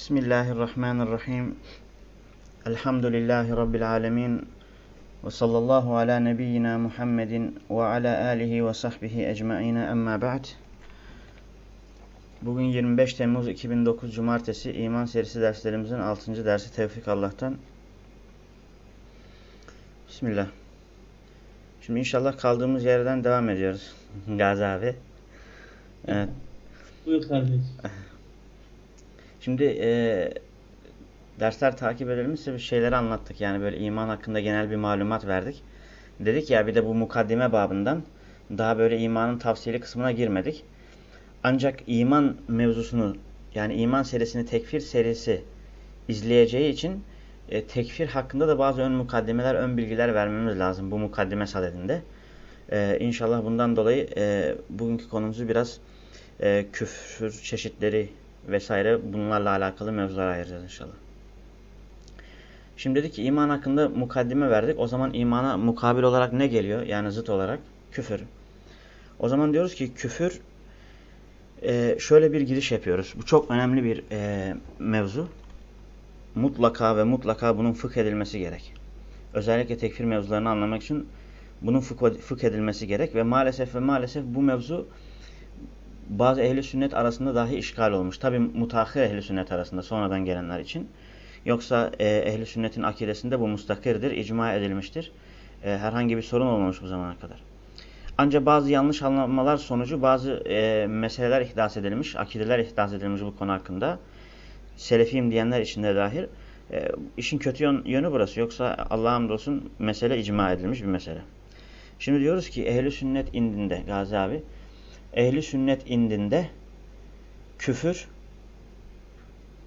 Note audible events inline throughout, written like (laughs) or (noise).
Bismillahirrahmanirrahim. Elhamdülillahi Rabbil alemin. Ve sallallahu ala nebiyyina Muhammedin ve ala alihi ve sahbihi ecmaine emma ba'd. Bugün 25 Temmuz 2009 Cumartesi iman serisi derslerimizin 6. dersi Tevfik Allah'tan. Bismillah. Şimdi inşallah kaldığımız yerden devam ediyoruz. Gazi abi. Evet. Buyur kardeşim. Şimdi e, dersler takip edelimizse bir şeyleri anlattık. Yani böyle iman hakkında genel bir malumat verdik. Dedik ya bir de bu mukaddime babından daha böyle imanın tavsiyeli kısmına girmedik. Ancak iman mevzusunu yani iman serisini tekfir serisi izleyeceği için e, tekfir hakkında da bazı ön mukaddimeler, ön bilgiler vermemiz lazım bu mukaddime sadedinde. E, inşallah bundan dolayı e, bugünkü konumuzu biraz e, küfür çeşitleri vesaire bunlarla alakalı mevzular ayıracağız inşallah. Şimdi dedik ki iman hakkında mukaddime verdik. O zaman imana mukabil olarak ne geliyor? Yani zıt olarak küfür. O zaman diyoruz ki küfür e, şöyle bir giriş yapıyoruz. Bu çok önemli bir e, mevzu. Mutlaka ve mutlaka bunun fıkh edilmesi gerek. Özellikle tekfir mevzularını anlamak için bunun fıkh, fıkh edilmesi gerek ve maalesef ve maalesef bu mevzu bazı ehli sünnet arasında dahi işgal olmuş. Tabi mutahhir ehli sünnet arasında sonradan gelenler için. Yoksa e, ehli sünnetin akidesinde bu mustakirdir, icma edilmiştir. E, herhangi bir sorun olmamış bu zamana kadar. Ancak bazı yanlış anlamalar sonucu bazı e, meseleler ihdas edilmiş, akideler ihdas edilmiş bu konu hakkında. Selefiyim diyenler için de dahil. E, işin kötü yönü burası. Yoksa Allah'a hamdolsun mesele icma edilmiş bir mesele. Şimdi diyoruz ki ehli sünnet indinde Gazi abi ehli sünnet indinde küfür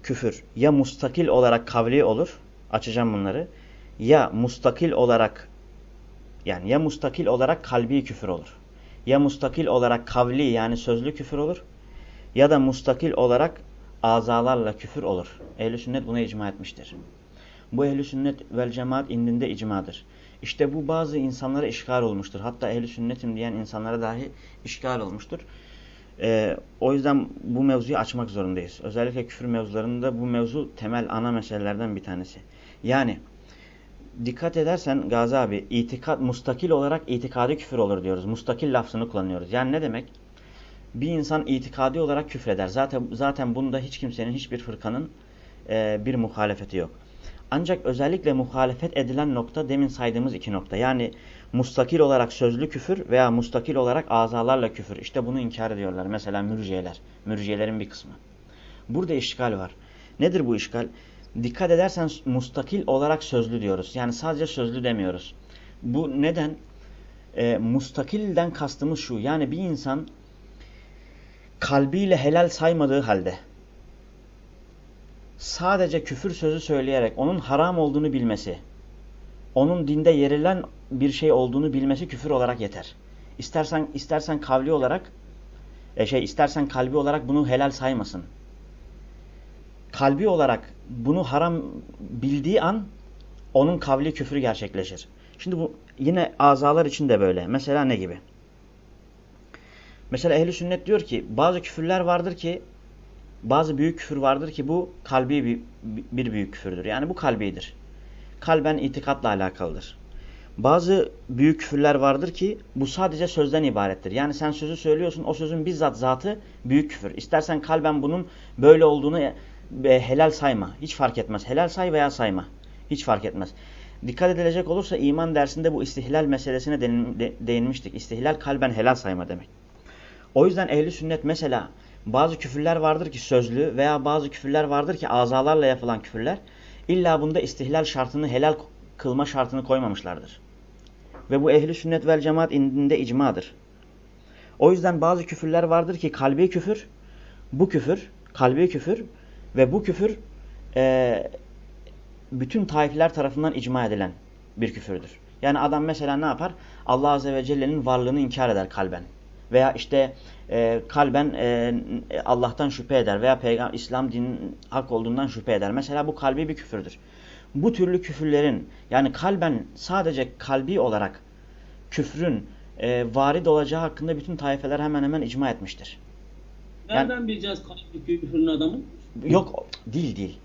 küfür ya mustakil olarak kavli olur. Açacağım bunları. Ya mustakil olarak yani ya mustakil olarak kalbi küfür olur. Ya mustakil olarak kavli yani sözlü küfür olur. Ya da mustakil olarak azalarla küfür olur. Ehli sünnet buna icma etmiştir. Bu ehli sünnet vel cemaat indinde icmadır. İşte bu bazı insanlara işgal olmuştur. Hatta ehli sünnetim diyen insanlara dahi işgal olmuştur. Ee, o yüzden bu mevzuyu açmak zorundayız. Özellikle küfür mevzularında bu mevzu temel ana meselelerden bir tanesi. Yani dikkat edersen Gazi abi itikat mustakil olarak itikadi küfür olur diyoruz. Mustakil lafzını kullanıyoruz. Yani ne demek? Bir insan itikadi olarak küfreder. Zaten zaten bunda hiç kimsenin hiçbir fırkanın e, bir muhalefeti yok. Ancak özellikle muhalefet edilen nokta demin saydığımız iki nokta. Yani mustakil olarak sözlü küfür veya mustakil olarak azalarla küfür. İşte bunu inkar ediyorlar. Mesela mürciyeler. Mürciyelerin bir kısmı. Burada işgal var. Nedir bu işgal? Dikkat edersen mustakil olarak sözlü diyoruz. Yani sadece sözlü demiyoruz. Bu neden? E, mustakilden kastımız şu. Yani bir insan kalbiyle helal saymadığı halde sadece küfür sözü söyleyerek onun haram olduğunu bilmesi, onun dinde yerilen bir şey olduğunu bilmesi küfür olarak yeter. İstersen istersen kavli olarak e şey istersen kalbi olarak bunu helal saymasın. Kalbi olarak bunu haram bildiği an onun kavli küfrü gerçekleşir. Şimdi bu yine azalar için de böyle. Mesela ne gibi? Mesela ehli sünnet diyor ki bazı küfürler vardır ki bazı büyük küfür vardır ki bu kalbi bir, bir büyük küfürdür. Yani bu kalbidir. Kalben itikatla alakalıdır. Bazı büyük küfürler vardır ki bu sadece sözden ibarettir. Yani sen sözü söylüyorsun o sözün bizzat zatı büyük küfür. İstersen kalben bunun böyle olduğunu e, helal sayma. Hiç fark etmez. Helal say veya sayma. Hiç fark etmez. Dikkat edilecek olursa iman dersinde bu istihlal meselesine değinmiştik. İstihlal kalben helal sayma demek. O yüzden ehli sünnet mesela bazı küfürler vardır ki sözlü veya bazı küfürler vardır ki azalarla yapılan küfürler. İlla bunda istihlal şartını helal kılma şartını koymamışlardır. Ve bu ehli sünnet vel cemaat indinde icmadır. O yüzden bazı küfürler vardır ki kalbi küfür, bu küfür, kalbi küfür ve bu küfür e, bütün taifeler tarafından icma edilen bir küfürdür. Yani adam mesela ne yapar? Allah Azze ve Celle'nin varlığını inkar eder kalben. Veya işte e, kalben e, Allah'tan şüphe eder veya Peygamber İslam dinin hak olduğundan şüphe eder. Mesela bu kalbi bir küfürdür. Bu türlü küfürlerin yani kalben sadece kalbi olarak küfrün e, varid olacağı hakkında bütün taifeler hemen hemen icma etmiştir. Nereden yani, bileceğiz kalbi küfrün adamı? Yok değil değil.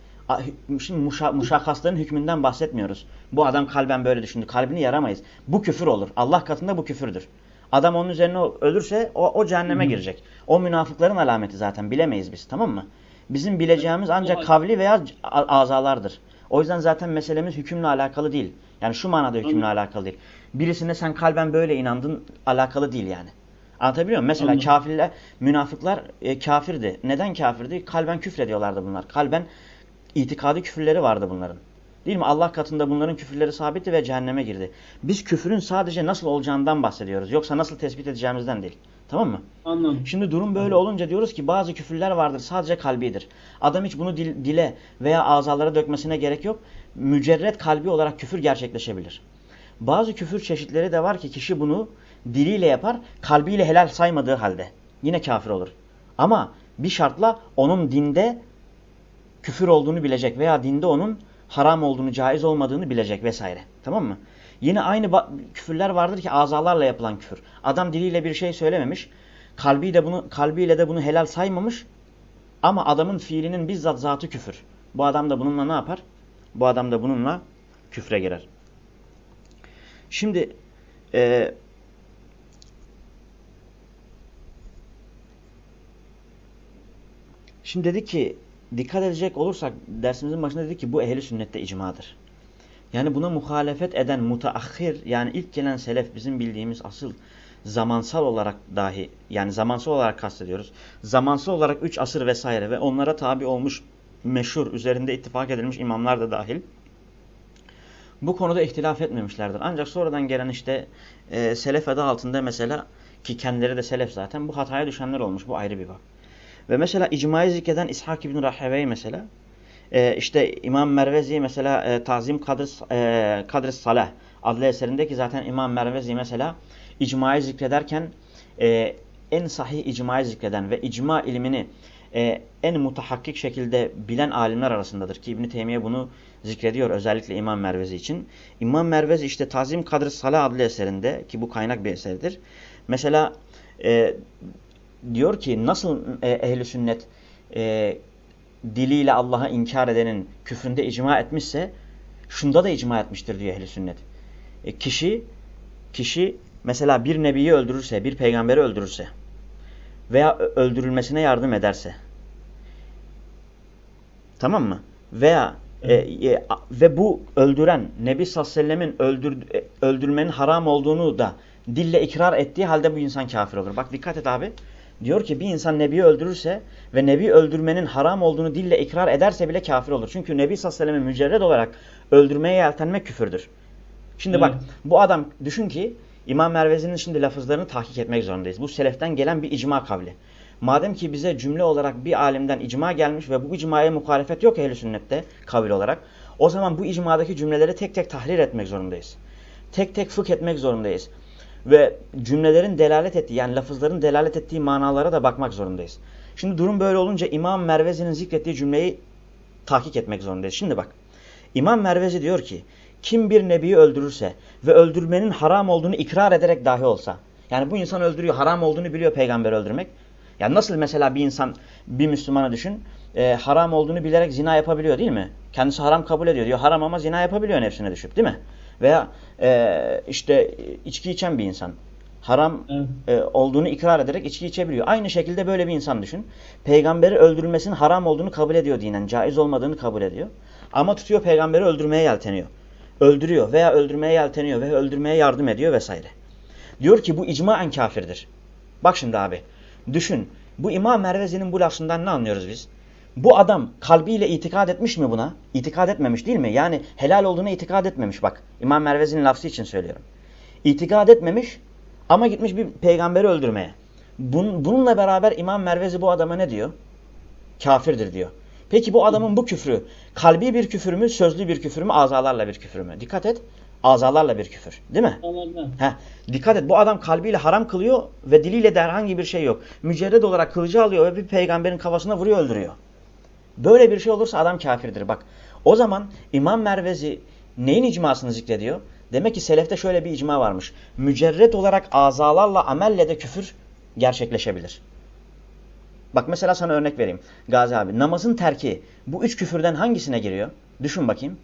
Şimdi muşa, muşakkasların hükmünden bahsetmiyoruz. Bu adam kalben böyle düşündü. Kalbini yaramayız. Bu küfür olur. Allah katında bu küfürdür. Adam onun üzerine ölürse o, o cehenneme Hı. girecek. O münafıkların alameti zaten bilemeyiz biz tamam mı? Bizim bileceğimiz ancak kavli veya azalardır. O yüzden zaten meselemiz hükümle alakalı değil. Yani şu manada hükümle Hı. alakalı değil. Birisine sen kalben böyle inandın alakalı değil yani. Anlatabiliyor muyum? Mesela Anladım. kafirler, münafıklar e, kafirdi. Neden kafirdi? Kalben küfrediyorlardı bunlar. Kalben itikadi küfürleri vardı bunların. Değil mi? Allah katında bunların küfürleri sabitti ve cehenneme girdi. Biz küfürün sadece nasıl olacağından bahsediyoruz. Yoksa nasıl tespit edeceğimizden değil. Tamam mı? Anladım. Şimdi durum böyle olunca diyoruz ki bazı küfürler vardır sadece kalbidir. Adam hiç bunu dil, dile veya azalara dökmesine gerek yok. Mücerret kalbi olarak küfür gerçekleşebilir. Bazı küfür çeşitleri de var ki kişi bunu diliyle yapar, kalbiyle helal saymadığı halde. Yine kafir olur. Ama bir şartla onun dinde küfür olduğunu bilecek veya dinde onun haram olduğunu, caiz olmadığını bilecek vesaire. Tamam mı? Yine aynı küfürler vardır ki azalarla yapılan küfür. Adam diliyle bir şey söylememiş, kalbiyle, bunu, kalbiyle de bunu helal saymamış ama adamın fiilinin bizzat zatı küfür. Bu adam da bununla ne yapar? Bu adam da bununla küfre girer. Şimdi e, şimdi dedi ki dikkat edecek olursak dersimizin başında dedik ki bu ehli sünnette icmadır. Yani buna muhalefet eden mutaahhir yani ilk gelen selef bizim bildiğimiz asıl zamansal olarak dahi yani zamansal olarak kastediyoruz. Zamansal olarak 3 asır vesaire ve onlara tabi olmuş meşhur üzerinde ittifak edilmiş imamlar da dahil bu konuda ihtilaf etmemişlerdir. Ancak sonradan gelen işte e, selef adı altında mesela ki kendileri de selef zaten bu hataya düşenler olmuş. Bu ayrı bir bak. Ve mesela icmayı zikreden İshak ibn Rahevey mesela e, işte İmam Mervezi mesela e, Tazim Kadris, e, Kadris Salah adlı eserindeki zaten İmam Mervezi mesela icmayı zikrederken e, en sahih icmayı zikreden ve icma ilmini e, en mutahakkik şekilde bilen alimler arasındadır ki İbn Teymiye bunu zikrediyor özellikle İmam Mervezi için. İmam Mervezi işte Tazim Kadr Salah adlı eserinde ki bu kaynak bir eserdir. Mesela e, diyor ki nasıl e, ehli sünnet e, diliyle Allah'a inkar edenin küfründe icma etmişse şunda da icma etmiştir diyor ehli sünnet. E, kişi kişi mesela bir nebiyi öldürürse, bir peygamberi öldürürse veya öldürülmesine yardım ederse tamam mı? Veya e, e, ve bu öldüren Nebi sallallahu aleyhi ve sellemin öldür, e, öldürmenin haram olduğunu da dille ikrar ettiği halde bu insan kafir olur. Bak dikkat et abi. Diyor ki bir insan Nebi'yi öldürürse ve Nebi öldürmenin haram olduğunu dille ikrar ederse bile kafir olur. Çünkü Nebi sallallahu aleyhi ve sellem'i mücerred olarak öldürmeye yeltenmek küfürdür. Şimdi evet. bak bu adam düşün ki İmam Mervezi'nin şimdi lafızlarını tahkik etmek zorundayız. Bu seleften gelen bir icma kavli. Madem ki bize cümle olarak bir alimden icma gelmiş ve bu icmaya muhalefet yok ehl sünnette kavil olarak. O zaman bu icmadaki cümleleri tek tek tahrir etmek zorundayız. Tek tek fıkh etmek zorundayız. Ve cümlelerin delalet ettiği yani lafızların delalet ettiği manalara da bakmak zorundayız. Şimdi durum böyle olunca İmam Mervezi'nin zikrettiği cümleyi tahkik etmek zorundayız. Şimdi bak İmam Mervezi diyor ki kim bir nebiyi öldürürse ve öldürmenin haram olduğunu ikrar ederek dahi olsa. Yani bu insan öldürüyor haram olduğunu biliyor peygamber öldürmek. Yani nasıl mesela bir insan bir Müslümana düşün e, haram olduğunu bilerek zina yapabiliyor değil mi? Kendisi haram kabul ediyor diyor haram ama zina yapabiliyor nefsine düşüp değil mi? Veya e, işte içki içen bir insan haram e, olduğunu ikrar ederek içki içebiliyor. Aynı şekilde böyle bir insan düşün. Peygamberi öldürülmesinin haram olduğunu kabul ediyor dinen. Caiz olmadığını kabul ediyor. Ama tutuyor peygamberi öldürmeye yelteniyor. Öldürüyor veya öldürmeye yelteniyor veya öldürmeye yardım ediyor vesaire. Diyor ki bu icmaen kafirdir. Bak şimdi abi. Düşün. Bu İmam Mervezi'nin bu lafından ne anlıyoruz biz? Bu adam kalbiyle itikad etmiş mi buna? İtikad etmemiş değil mi? Yani helal olduğuna itikad etmemiş bak. İmam Mervezi'nin lafı için söylüyorum. İtikad etmemiş ama gitmiş bir peygamberi öldürmeye. Bun, bununla beraber İmam Mervezi bu adama ne diyor? Kafirdir diyor. Peki bu adamın bu küfrü kalbi bir küfür mü, sözlü bir küfür mü, azalarla bir küfür mü? Dikkat et. Azalarla bir küfür. Değil mi? Heh, dikkat et. Bu adam kalbiyle haram kılıyor ve diliyle de herhangi bir şey yok. Mücerred olarak kılıcı alıyor ve bir peygamberin kafasına vuruyor öldürüyor. Böyle bir şey olursa adam kafirdir. Bak o zaman İmam Mervezi neyin icmasını zikrediyor? Demek ki selefte şöyle bir icma varmış. Mücerred olarak azalarla amelle de küfür gerçekleşebilir. Bak mesela sana örnek vereyim. Gazi abi namazın terki bu üç küfürden hangisine giriyor? Düşün bakayım.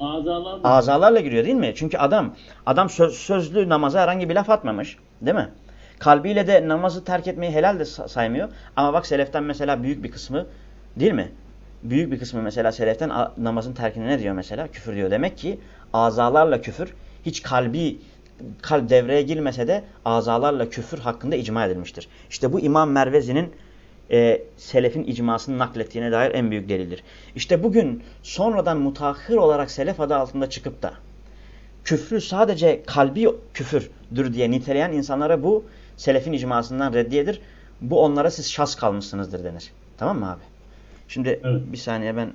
Azalar Azalarla giriyor değil mi? Çünkü adam adam söz, sözlü namaza herhangi bir laf atmamış. Değil mi? Kalbiyle de namazı terk etmeyi helal de saymıyor. Ama bak seleften mesela büyük bir kısmı değil mi? Büyük bir kısmı mesela seleften namazın terkine ne diyor mesela? Küfür diyor. Demek ki azalarla küfür hiç kalbi kalp devreye girmese de azalarla küfür hakkında icma edilmiştir. İşte bu İmam Mervezi'nin e, selefin icmasını naklettiğine dair en büyük delildir. İşte bugün sonradan mutahhir olarak selef adı altında çıkıp da küfrü sadece kalbi küfürdür diye niteleyen insanlara bu selefin icmasından reddiyedir. Bu onlara siz şas kalmışsınızdır denir. Tamam mı abi? Şimdi evet. bir saniye ben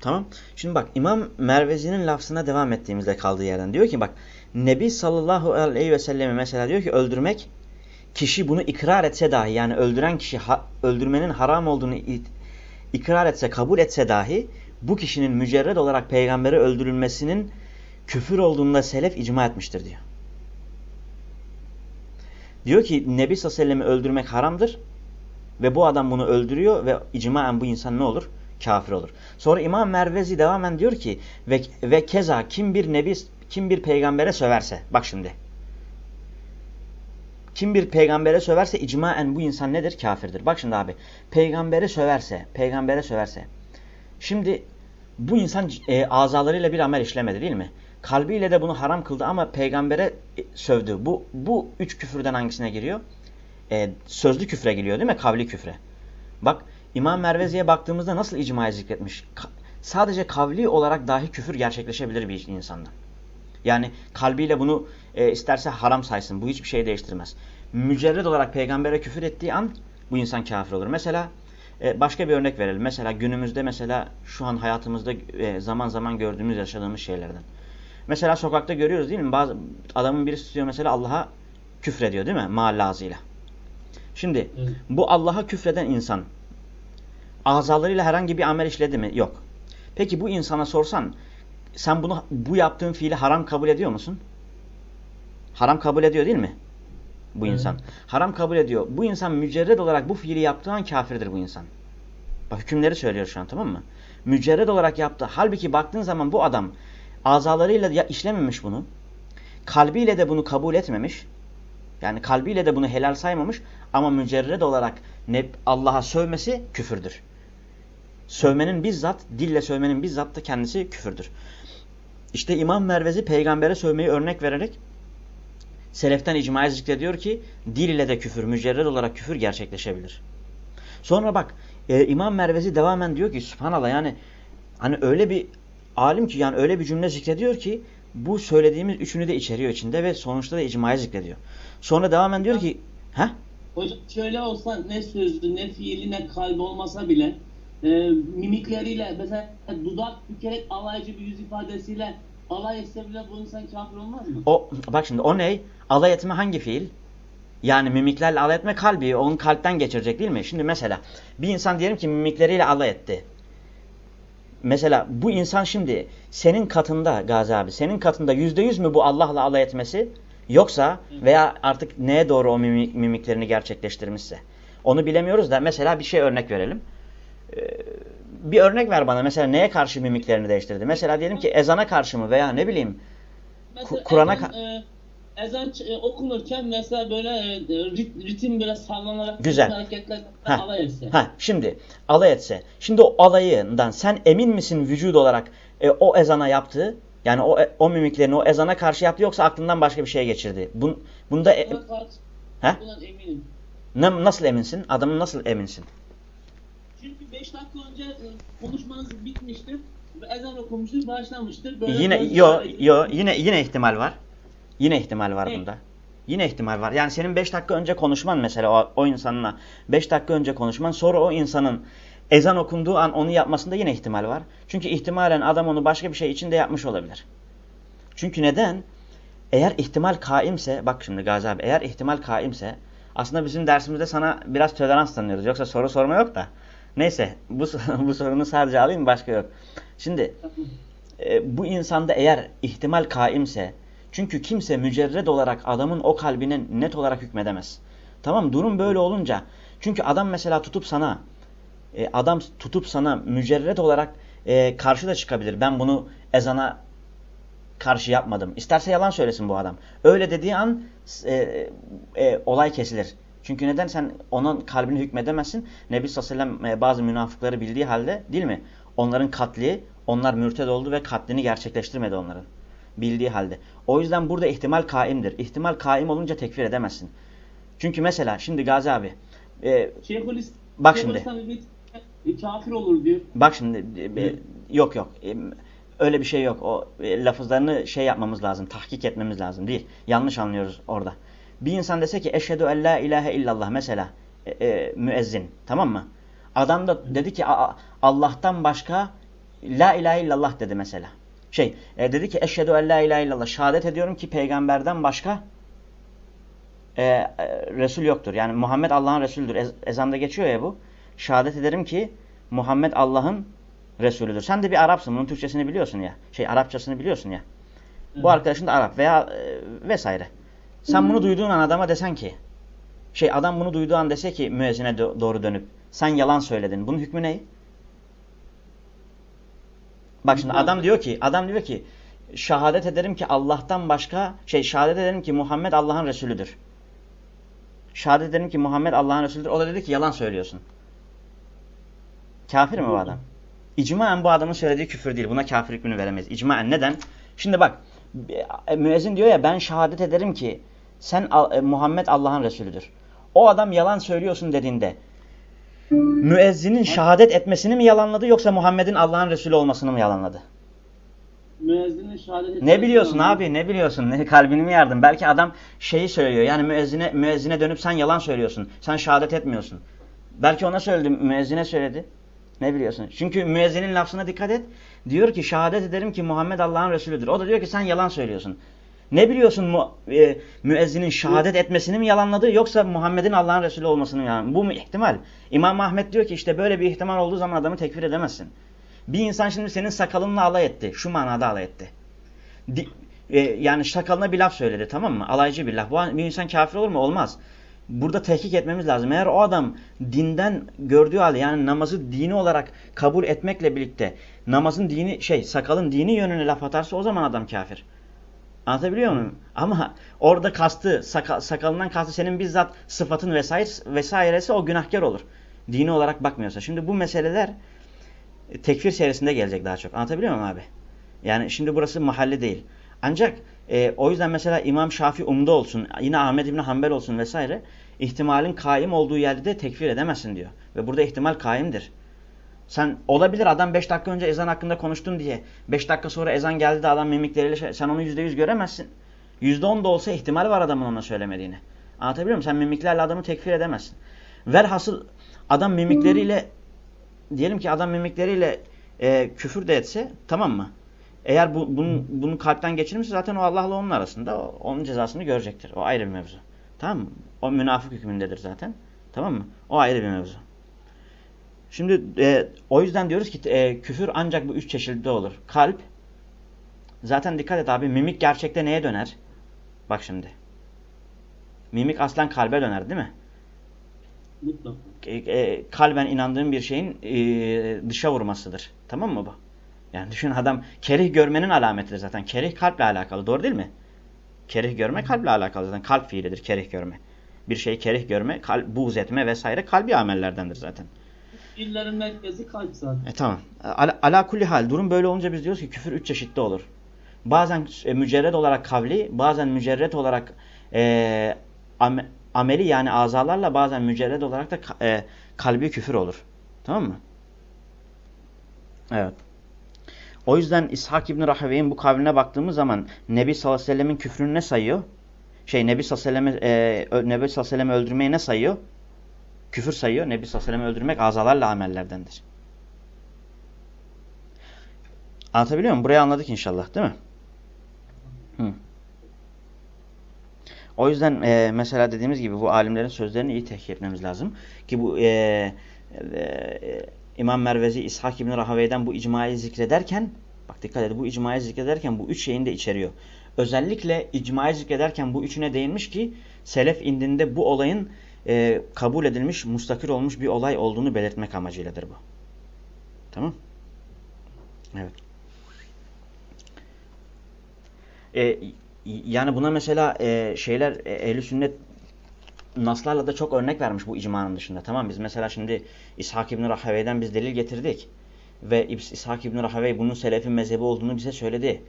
Tamam. Şimdi bak İmam Mervezi'nin lafzına devam ettiğimizde kaldığı yerden diyor ki bak Nebi sallallahu aleyhi ve selleme mesela diyor ki öldürmek kişi bunu ikrar etse dahi yani öldüren kişi ha, öldürmenin haram olduğunu ikrar etse kabul etse dahi bu kişinin mücerred olarak peygamberi öldürülmesinin küfür olduğunda selef icma etmiştir diyor. Diyor ki Nebi sallallahu öldürmek haramdır ve bu adam bunu öldürüyor ve icmaen bu insan ne olur? Kafir olur. Sonra İmam Mervezi devamen diyor ki ve, ve keza kim bir nebi kim bir peygambere söverse bak şimdi kim bir peygambere söverse icmaen bu insan nedir? Kafirdir. Bak şimdi abi. Peygambere söverse, peygambere söverse. Şimdi bu insan e, azalarıyla bir amel işlemedi değil mi? Kalbiyle de bunu haram kıldı ama peygambere sövdü. Bu, bu üç küfürden hangisine giriyor? E, sözlü küfre giriyor değil mi? Kavli küfre. Bak İmam Mervezi'ye baktığımızda nasıl icmaya zikretmiş? Ka sadece kavli olarak dahi küfür gerçekleşebilir bir insandan. Yani kalbiyle bunu e, isterse haram saysın. Bu hiçbir şey değiştirmez. Mücerred olarak peygambere küfür ettiği an bu insan kafir olur. Mesela e, başka bir örnek verelim. Mesela günümüzde mesela şu an hayatımızda e, zaman zaman gördüğümüz yaşadığımız şeylerden. Mesela sokakta görüyoruz değil mi? Bazı adamın birisi tutuyor mesela Allah'a küfrediyor değil mi? Maallazıyla. Şimdi evet. bu Allah'a küfreden insan azalarıyla herhangi bir amel işledi mi? Yok. Peki bu insana sorsan sen bunu bu yaptığın fiili haram kabul ediyor musun? Haram kabul ediyor değil mi? Bu evet. insan. Haram kabul ediyor. Bu insan mücerred olarak bu fiili yaptığı an kafirdir bu insan. Bak hükümleri söylüyor şu an tamam mı? Mücerred olarak yaptı. Halbuki baktığın zaman bu adam azalarıyla ya işlememiş bunu. Kalbiyle de bunu kabul etmemiş. Yani kalbiyle de bunu helal saymamış. Ama mücerred olarak Allah'a sövmesi küfürdür. Sövmenin bizzat, dille sövmenin bizzat da kendisi küfürdür. İşte İmam Mervezi peygambere sövmeyi örnek vererek seleften icmaya zikrediyor ki dil ile de küfür, mücerred olarak küfür gerçekleşebilir. Sonra bak e, İmam Mervezi devamen diyor ki subhanallah yani hani öyle bir alim ki yani öyle bir cümle zikrediyor ki bu söylediğimiz üçünü de içeriyor içinde ve sonuçta da icmaya zikrediyor. Sonra devamen diyor ki ha? Hocam şöyle olsa ne sözlü ne fiili ne kalbi olmasa bile e, mimikleriyle mesela dudak bükerek alaycı bir yüz ifadesiyle alay etse bile bu insan kafir olmaz mı? O, bak şimdi o ne? Alay etme hangi fiil? Yani mimiklerle alay etme kalbi. Onun kalpten geçirecek değil mi? Şimdi mesela bir insan diyelim ki mimikleriyle alay etti. Mesela bu insan şimdi senin katında Gazi abi senin katında yüzde yüz mü bu Allah'la alay etmesi? Yoksa veya artık neye doğru o mimiklerini gerçekleştirmişse. Onu bilemiyoruz da mesela bir şey örnek verelim. Ee, bir örnek ver bana. Mesela neye karşı mimiklerini değiştirdi? Mesela diyelim ki ezana karşı mı veya ne bileyim Kur'an'a e, ezan e, okunurken mesela böyle e, ritim böyle sallanarak Güzel. hareketler ha. alay etse. Ha, şimdi alay etse. Şimdi o alayından sen emin misin vücut olarak e, o ezana yaptığı yani o o mimiklerini o ezana karşı yaptı yoksa aklından başka bir şeye geçirdi. Bun, bunda e, ha? eminim. Ne, nasıl eminsin? Adamın nasıl eminsin? Çünkü 5 dakika önce e, konuşmanız bitmiştir. Ezan okumuştur, başlamıştır. Böyle yine yo yo yine yine ihtimal var. Yine ihtimal var evet. bunda. Yine ihtimal var. Yani senin 5 dakika önce konuşman mesela o, o insanla 5 dakika önce konuşman sonra o insanın ezan okunduğu an onu yapmasında yine ihtimal var. Çünkü ihtimalen adam onu başka bir şey için de yapmış olabilir. Çünkü neden? Eğer ihtimal kaimse, bak şimdi Gazi abi, eğer ihtimal kaimse aslında bizim dersimizde sana biraz tolerans tanıyoruz. Yoksa soru sorma yok da. Neyse bu, (laughs) bu sorunu sadece alayım başka yok. Şimdi e, bu insanda eğer ihtimal kaimse Çünkü kimse mücerred olarak adamın o kalbine net olarak hükmedemez. Tamam durum böyle olunca. Çünkü adam mesela tutup sana e, adam tutup sana mücerred olarak e, karşı da çıkabilir. Ben bunu ezana karşı yapmadım. İsterse yalan söylesin bu adam. Öyle dediği an e, e, olay kesilir. Çünkü neden sen onun kalbini hükmedemezsin? Nebi sallallahu aleyhi e, bazı münafıkları bildiği halde değil mi? Onların katli, onlar mürted oldu ve katlini gerçekleştirmedi onların. Bildiği halde. O yüzden burada ihtimal kaimdir. İhtimal kaim olunca tekfir edemezsin. Çünkü mesela şimdi Gazi abi. E, Şeyhülislam, bak şimdi. kafir olur diyor. Bak şimdi. E, yok yok. E, öyle bir şey yok. O e, lafızlarını şey yapmamız lazım. Tahkik etmemiz lazım. Değil. Yanlış anlıyoruz orada. Bir insan dese ki eşhedü en la ilahe illallah mesela. E, e, müezzin. Tamam mı? Adam da dedi ki Allah'tan başka la ilahe illallah dedi mesela. Şey e, dedi ki eşhedü en la ilahe illallah. Şehadet ediyorum ki peygamberden başka e, e, Resul yoktur. Yani Muhammed Allah'ın Resulüdür. Ez, ezanda geçiyor ya bu. Şehadet ederim ki Muhammed Allah'ın Resulüdür. Sen de bir Arapsın. Bunun Türkçesini biliyorsun ya. Şey Arapçasını biliyorsun ya. Bu arkadaşın da Arap veya e, vesaire. Sen bunu duyduğun an adama desen ki şey adam bunu duyduğu an dese ki müezzine do doğru dönüp sen yalan söyledin. Bunun hükmü ne? Bak şimdi adam diyor ki adam diyor ki şehadet ederim ki Allah'tan başka şey şehadet ederim ki Muhammed Allah'ın Resulüdür. Şehadet ederim ki Muhammed Allah'ın Resulüdür. O da dedi ki yalan söylüyorsun. Kafir mi bu adam? İcmaen bu adamın söylediği küfür değil. Buna kafir hükmünü veremeyiz. İcmaen neden? Şimdi bak e, müezzin diyor ya ben şehadet ederim ki sen e, Muhammed Allah'ın Resulüdür. O adam yalan söylüyorsun dediğinde müezzinin şehadet etmesini mi yalanladı yoksa Muhammed'in Allah'ın Resulü olmasını mı yalanladı? Müezzinin şehadet etmesini Ne biliyorsun abi ne biliyorsun? Ne, kalbini mi yardın? Belki adam şeyi söylüyor yani müezzine, müezzine dönüp sen yalan söylüyorsun. Sen şehadet etmiyorsun. Belki ona söyledi müezzine söyledi. Ne biliyorsun? Çünkü müezzinin lafzına dikkat et. Diyor ki şehadet ederim ki Muhammed Allah'ın Resulüdür. O da diyor ki sen yalan söylüyorsun. Ne biliyorsun mu, e, müezzinin şehadet etmesini mi yalanladı yoksa Muhammed'in Allah'ın Resulü olmasını mı yalanladı? Bu mu ihtimal? İmam Ahmet diyor ki işte böyle bir ihtimal olduğu zaman adamı tekfir edemezsin. Bir insan şimdi senin sakalınla alay etti. Şu manada alay etti. Di, e, yani sakalına bir laf söyledi tamam mı? Alaycı bir laf. Bu bir insan kafir olur mu? Olmaz. Burada tehkik etmemiz lazım. Eğer o adam dinden gördüğü halde yani namazı dini olarak kabul etmekle birlikte namazın dini şey sakalın dini yönüne laf atarsa o zaman adam kafir. Anlatabiliyor muyum? Ama orada kastı, sakal, sakalından kastı senin bizzat sıfatın vesaire, vesairesi o günahkar olur. Dini olarak bakmıyorsa. Şimdi bu meseleler e, tekfir serisinde gelecek daha çok. Anlatabiliyor muyum abi? Yani şimdi burası mahalle değil. Ancak e, o yüzden mesela İmam Şafi umda olsun, yine Ahmet İbni Hanbel olsun vesaire ihtimalin kaim olduğu yerde de tekfir edemezsin diyor. Ve burada ihtimal kaimdir. Sen olabilir adam 5 dakika önce ezan hakkında konuştun diye 5 dakika sonra ezan geldi de adam mimikleriyle şey, sen onu %100 göremezsin. %10 da olsa ihtimal var adamın ona söylemediğini. Anlatabiliyor muyum? Sen mimiklerle adamı tekfir edemezsin. Velhasıl adam mimikleriyle diyelim ki adam mimikleriyle e, küfür de etse tamam mı? Eğer bu, bunu, bunu kalpten geçirmişse zaten o Allah'la onun arasında onun cezasını görecektir. O ayrı bir mevzu. Tamam mı? O münafık hükmündedir zaten. Tamam mı? O ayrı bir mevzu. Şimdi e, o yüzden diyoruz ki e, küfür ancak bu üç çeşitli olur. Kalp, zaten dikkat et abi mimik gerçekte neye döner? Bak şimdi. Mimik aslen kalbe döner değil mi? Mutlaka. E, e, kalben inandığın bir şeyin e, dışa vurmasıdır. Tamam mı bu? Yani düşün adam kerih görmenin alametidir zaten. Kerih kalple alakalı. Doğru değil mi? Kerih görme kalple alakalı zaten. Kalp fiilidir kerih görme. Bir şeyi kerih görme, kalp, buğz etme vesaire kalbi amellerdendir zaten. Fiillerin merkezi kalp zaten. E, tamam. Ala, ala kulli hal. Durum böyle olunca biz diyoruz ki küfür üç çeşitli olur. Bazen e, mücerred olarak kavli, bazen mücerred olarak e, am, ameli yani azalarla bazen mücerred olarak da e, kalbi küfür olur. Tamam mı? Evet. O yüzden İshak İbni Rahaveyn bu kavline baktığımız zaman Nebi sallallahu aleyhi ve sellemin küfrünü ne sayıyor? Şey Nebi sallallahu aleyhi ve sellem'i e, Nebi sallallahu aleyhi öldürmeyi ne sayıyor? Küfür sayıyor. Nebi sallallahu aleyhi ve sellem öldürmek azalarla amellerdendir. Anlatabiliyor muyum? Burayı anladık inşallah değil mi? Hı. O yüzden e, mesela dediğimiz gibi bu alimlerin sözlerini iyi tehkik etmemiz lazım. Ki bu e, e, İmam Mervezi İshak İbni Rahavey'den bu icmayı zikrederken bak dikkat edin bu icmayı zikrederken bu üç şeyin de içeriyor. özellikle icmayı zikrederken bu üçüne değinmiş ki selef indinde bu olayın e, kabul edilmiş, mustakir olmuş bir olay olduğunu belirtmek amacıyladır bu. Tamam Evet. E, yani buna mesela e, şeyler e, ehl sünnet naslarla da çok örnek vermiş bu icmanın dışında. Tamam biz mesela şimdi İshak İbn Rahavey'den biz delil getirdik. Ve İshak İbn Rahavey bunun selefin mezhebi olduğunu bize söyledi.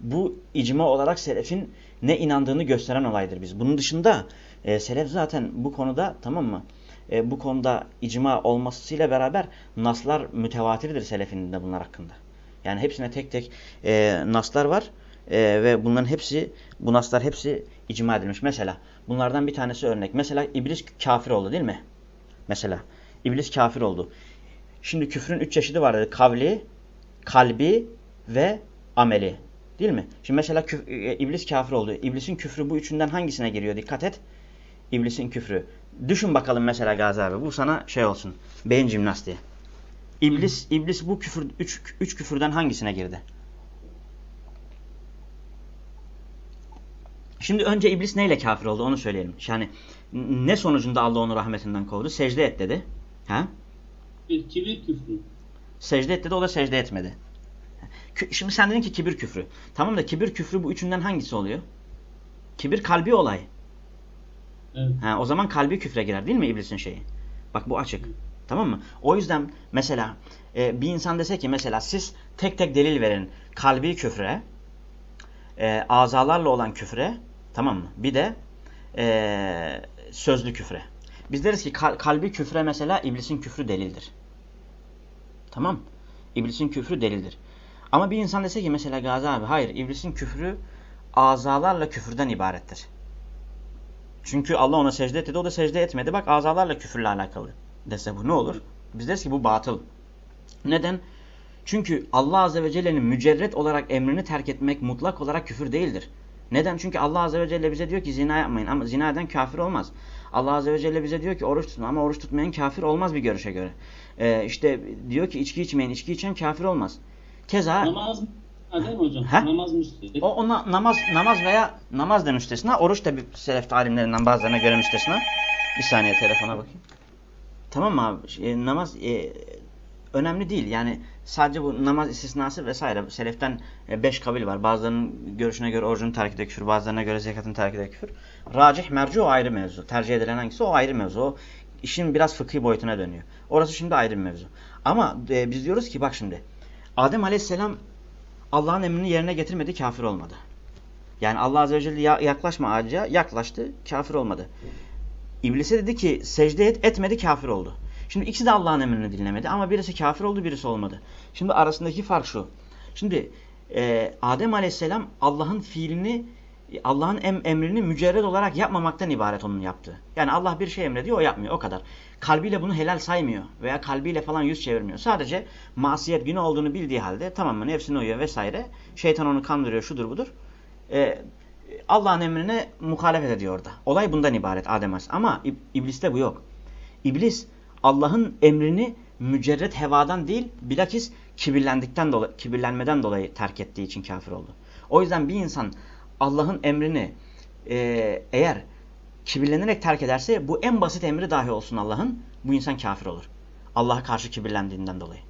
Bu icma olarak selefin ne inandığını gösteren olaydır biz. Bunun dışında e, selef zaten bu konuda tamam mı? E, bu konuda icma olmasıyla beraber naslar mütevatirdir selefin de bunlar hakkında. Yani hepsine tek tek e, naslar var. E, ve bunların hepsi, bu naslar hepsi icma edilmiş. Mesela bunlardan bir tanesi örnek. Mesela iblis kafir oldu değil mi? Mesela iblis kafir oldu. Şimdi küfrün üç çeşidi var dedi. Kavli, kalbi ve ameli. Değil mi? Şimdi mesela küf, e, iblis kafir oldu. İblisin küfrü bu üçünden hangisine giriyor? Dikkat et. İblisin küfrü. Düşün bakalım mesela Gazi abi. Bu sana şey olsun. Beyin jimnastiği. İblis, iblis bu küfür, üç, üç küfürden hangisine girdi? Şimdi önce iblis neyle kafir oldu onu söyleyelim. Yani ne sonucunda Allah onu rahmetinden kovdu? Secde et dedi. Ha? Kibir küfrü. Secde et dedi o da secde etmedi. Şimdi sen dedin ki kibir küfrü. Tamam da kibir küfrü bu üçünden hangisi oluyor? Kibir kalbi olay. Evet. Ha, o zaman kalbi küfre girer değil mi iblisin şeyi? Bak bu açık. Tamam mı? O yüzden mesela e, bir insan dese ki mesela siz tek tek delil verin kalbi küfre, e, azalarla olan küfre, tamam mı? Bir de e, sözlü küfre. Biz deriz ki kal kalbi küfre mesela iblisin küfrü delildir. Tamam İblisin küfrü delildir. Ama bir insan dese ki mesela Gazi abi hayır iblisin küfrü azalarla küfürden ibarettir. Çünkü Allah ona secde etti o da secde etmedi. Bak azalarla küfürle alakalı dese bu ne olur? Biz deriz ki bu batıl. Neden? Çünkü Allah Azze ve Celle'nin mücerret olarak emrini terk etmek mutlak olarak küfür değildir. Neden? Çünkü Allah Azze ve Celle bize diyor ki zina yapmayın ama zina eden kafir olmaz. Allah Azze ve Celle bize diyor ki oruç tutun ama oruç tutmayan kafir olmaz bir görüşe göre. Ee, işte diyor ki içki içmeyin, içki içen kafir olmaz. Keza namaz değil mi hocam? He? Namaz müstesna. O ona namaz namaz veya namaz da müstesna, oruç da bir selef talimlerinden bazılarına göre müstesna. Bir saniye telefona bakayım. Tamam mı abi? E, namaz e, önemli değil. Yani sadece bu namaz istisnası vesaire. Seleften 5 e, kabil var. Bazılarının görüşüne göre orucun terk de küfür, bazılarına göre zekatın terk de küfür. Racih merci o ayrı mevzu. Tercih edilen hangisi o ayrı mevzu. O işin biraz fıkhi boyutuna dönüyor. Orası şimdi ayrı bir mevzu. Ama e, biz diyoruz ki bak şimdi. Adem aleyhisselam Allah'ın emrini yerine getirmedi, kafir olmadı. Yani Allah azze ve celle yaklaşma ağaca, yaklaştı, kafir olmadı. İblise dedi ki secde et, etmedi, kafir oldu. Şimdi ikisi de Allah'ın emrini dinlemedi ama birisi kafir oldu, birisi olmadı. Şimdi arasındaki fark şu. Şimdi e, Adem aleyhisselam Allah'ın fiilini Allah'ın em, emrini mücerred olarak yapmamaktan ibaret onun yaptığı. Yani Allah bir şey emrediyor o yapmıyor o kadar. Kalbiyle bunu helal saymıyor veya kalbiyle falan yüz çevirmiyor. Sadece masiyet günü olduğunu bildiği halde tamam mı nefsine uyuyor vesaire. Şeytan onu kandırıyor şudur budur. Ee, Allah'ın emrine muhalefet ediyor orada. Olay bundan ibaret Adem Ama ibliste bu yok. İblis Allah'ın emrini mücerret hevadan değil bilakis kibirlendikten dolayı, kibirlenmeden dolayı terk ettiği için kafir oldu. O yüzden bir insan Allah'ın emrini e, eğer kibirlenerek terk ederse bu en basit emri dahi olsun Allah'ın bu insan kafir olur. Allah'a karşı kibirlendiğinden dolayı.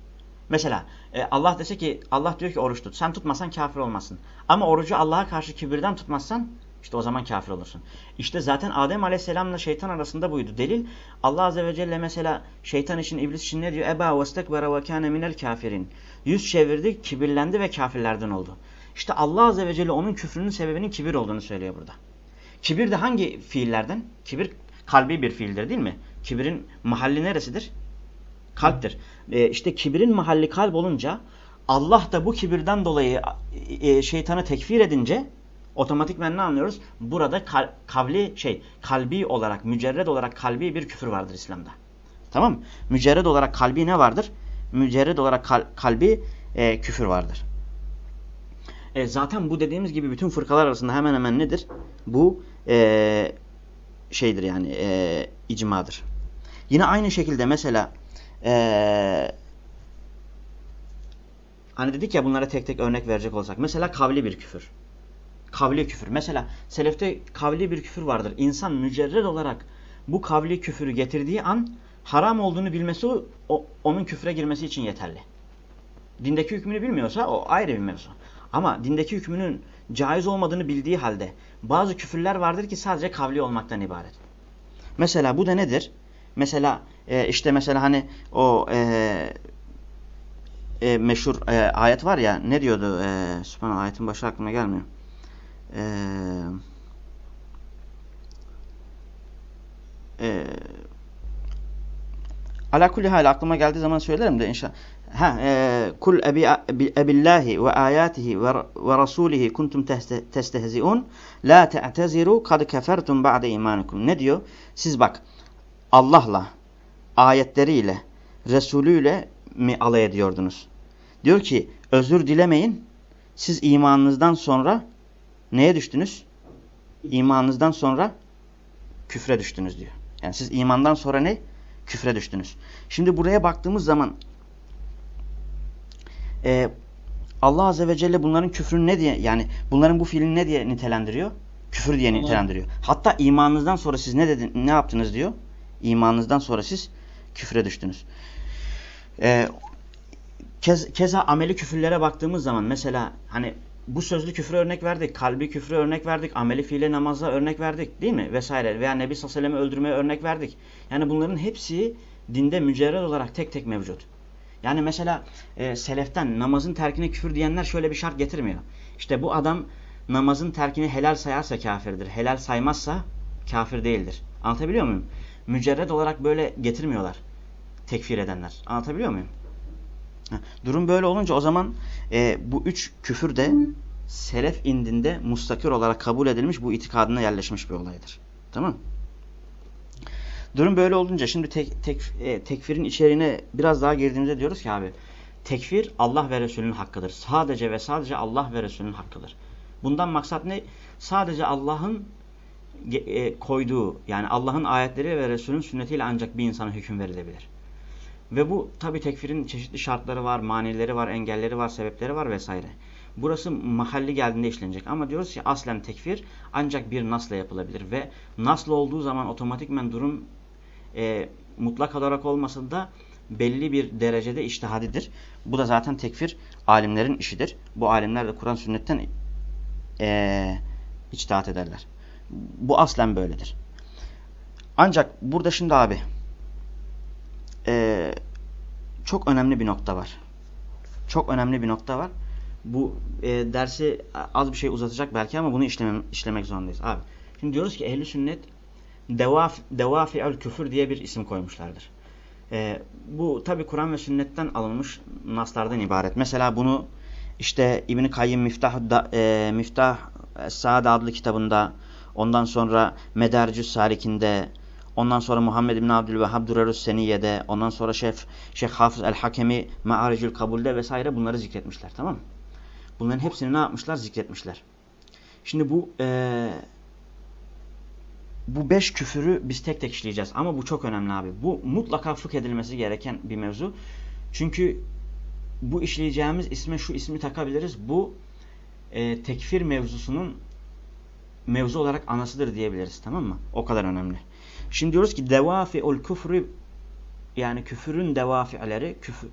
Mesela e, Allah dese ki Allah diyor ki oruç tut. Sen tutmasan kafir olmasın. Ama orucu Allah'a karşı kibirden tutmazsan işte o zaman kafir olursun. İşte zaten Adem Aleyhisselam'la şeytan arasında buydu. Delil Allah Azze ve Celle mesela şeytan için iblis için ne diyor? Eba vestekbera ve kâne minel kafirin. Yüz çevirdi, kibirlendi ve kafirlerden oldu. İşte Allah Azze ve Celle onun küfrünün sebebinin kibir olduğunu söylüyor burada. Kibir de hangi fiillerden? Kibir kalbi bir fiildir değil mi? Kibirin mahalli neresidir? Kalptir. Ee, işte kibirin mahalli kalp olunca Allah da bu kibirden dolayı e, şeytanı tekfir edince otomatikmen ne anlıyoruz? Burada kal kavli şey kalbi olarak mücerred olarak kalbi bir küfür vardır İslam'da. Tamam mı? Mücerred olarak kalbi ne vardır? Mücerred olarak kal kalbi e, küfür vardır. E, zaten bu dediğimiz gibi bütün fırkalar arasında hemen hemen nedir? Bu e, şeydir yani e, icmadır. Yine aynı şekilde mesela e, hani dedik ya bunlara tek tek örnek verecek olsak. Mesela kavli bir küfür. Kavli küfür. Mesela selefte kavli bir küfür vardır. İnsan mücerred olarak bu kavli küfürü getirdiği an haram olduğunu bilmesi o, onun küfre girmesi için yeterli. Dindeki hükmünü bilmiyorsa o ayrı bir mevzu. Ama dindeki hükmünün caiz olmadığını bildiği halde bazı küfürler vardır ki sadece kavli olmaktan ibaret. Mesela bu da nedir? Mesela e, işte mesela hani o e, e, meşhur e, ayet var ya ne diyordu? E, Sübhanallah ayetin başı aklıma gelmiyor. Eee e, ala kulli hal aklıma geldiği zaman söylerim de inşallah. Ha e, kul ebi ebillahi ve ayatihi ve, ve rasulihi kuntum testehziun la te'teziru kad kefertum ba'de imanikum. Ne diyor? Siz bak Allah'la ayetleriyle Resulüyle mi alay ediyordunuz? Diyor ki özür dilemeyin. Siz imanınızdan sonra neye düştünüz? İmanınızdan sonra küfre düştünüz diyor. Yani siz imandan sonra ne? Küfre düştünüz. Şimdi buraya baktığımız zaman e, Allah Azze ve Celle bunların küfrünü ne diye yani bunların bu fiilini ne diye nitelendiriyor? Küfür diye nitelendiriyor. Hatta imanınızdan sonra siz ne dedin, ne yaptınız diyor? İmanınızdan sonra siz küfre düştünüz. Ee, kez, keza ameli küfürlere baktığımız zaman mesela hani bu sözlü küfre örnek verdik, kalbi küfre örnek verdik, ameli fiile namaza örnek verdik değil mi? Vesaire veya Nebi Sallallahu öldürmeye örnek verdik. Yani bunların hepsi dinde mücerred olarak tek tek mevcut. Yani mesela e, seleften namazın terkine küfür diyenler şöyle bir şart getirmiyor. İşte bu adam namazın terkini helal sayarsa kafirdir. Helal saymazsa kafir değildir. Anlatabiliyor muyum? Mücerred olarak böyle getirmiyorlar. Tekfir edenler. Anlatabiliyor muyum? Durum böyle olunca o zaman e, bu üç küfür de selef indinde mustakir olarak kabul edilmiş bu itikadına yerleşmiş bir olaydır. Tamam Durum böyle olunca şimdi tek, tek, e, tekfirin içeriğine biraz daha girdiğimizde diyoruz ki abi tekfir Allah ve Resulünün hakkıdır. Sadece ve sadece Allah ve Resulünün hakkıdır. Bundan maksat ne? Sadece Allah'ın e, koyduğu yani Allah'ın ayetleri ve Resulünün sünnetiyle ancak bir insana hüküm verilebilir. Ve bu tabi tekfirin çeşitli şartları var, manileri var, engelleri var, sebepleri var vesaire. Burası mahalli geldiğinde işlenecek. Ama diyoruz ki aslen tekfir ancak bir nasla yapılabilir. Ve nasla olduğu zaman otomatikmen durum e, mutlak olarak olmasa da belli bir derecede iştihadidir. Bu da zaten tekfir alimlerin işidir. Bu alimler de Kur'an sünnetten e, içtihat ederler. Bu aslen böyledir. Ancak burada şimdi abi e, çok önemli bir nokta var. Çok önemli bir nokta var. Bu e, dersi az bir şey uzatacak belki ama bunu işlemem, işlemek zorundayız. Abi, şimdi diyoruz ki ehli sünnet devaf, devafi'ül küfür diye bir isim koymuşlardır. E, bu tabi Kur'an ve sünnetten alınmış naslardan ibaret. Mesela bunu işte İbn-i Kayyim Miftah, da, e, Miftah Saad adlı kitabında ondan sonra Medercüs Salik'inde Ondan sonra Muhammed bin Abdülvehhab Durerus Seniye'de, ondan sonra Şef, Şeyh Hafız el-Hakemi Me'aricül Kabul'de vesaire bunları zikretmişler. Tamam mı? Bunların hepsini ne yapmışlar? Zikretmişler. Şimdi bu e, bu beş küfürü biz tek tek işleyeceğiz. Ama bu çok önemli abi. Bu mutlaka fıkh edilmesi gereken bir mevzu. Çünkü bu işleyeceğimiz isme şu ismi takabiliriz. Bu e, tekfir mevzusunun mevzu olarak anasıdır diyebiliriz. Tamam mı? O kadar önemli. Şimdi diyoruz ki devafi'ul küfrü yani küfürün devafi'leri küfür,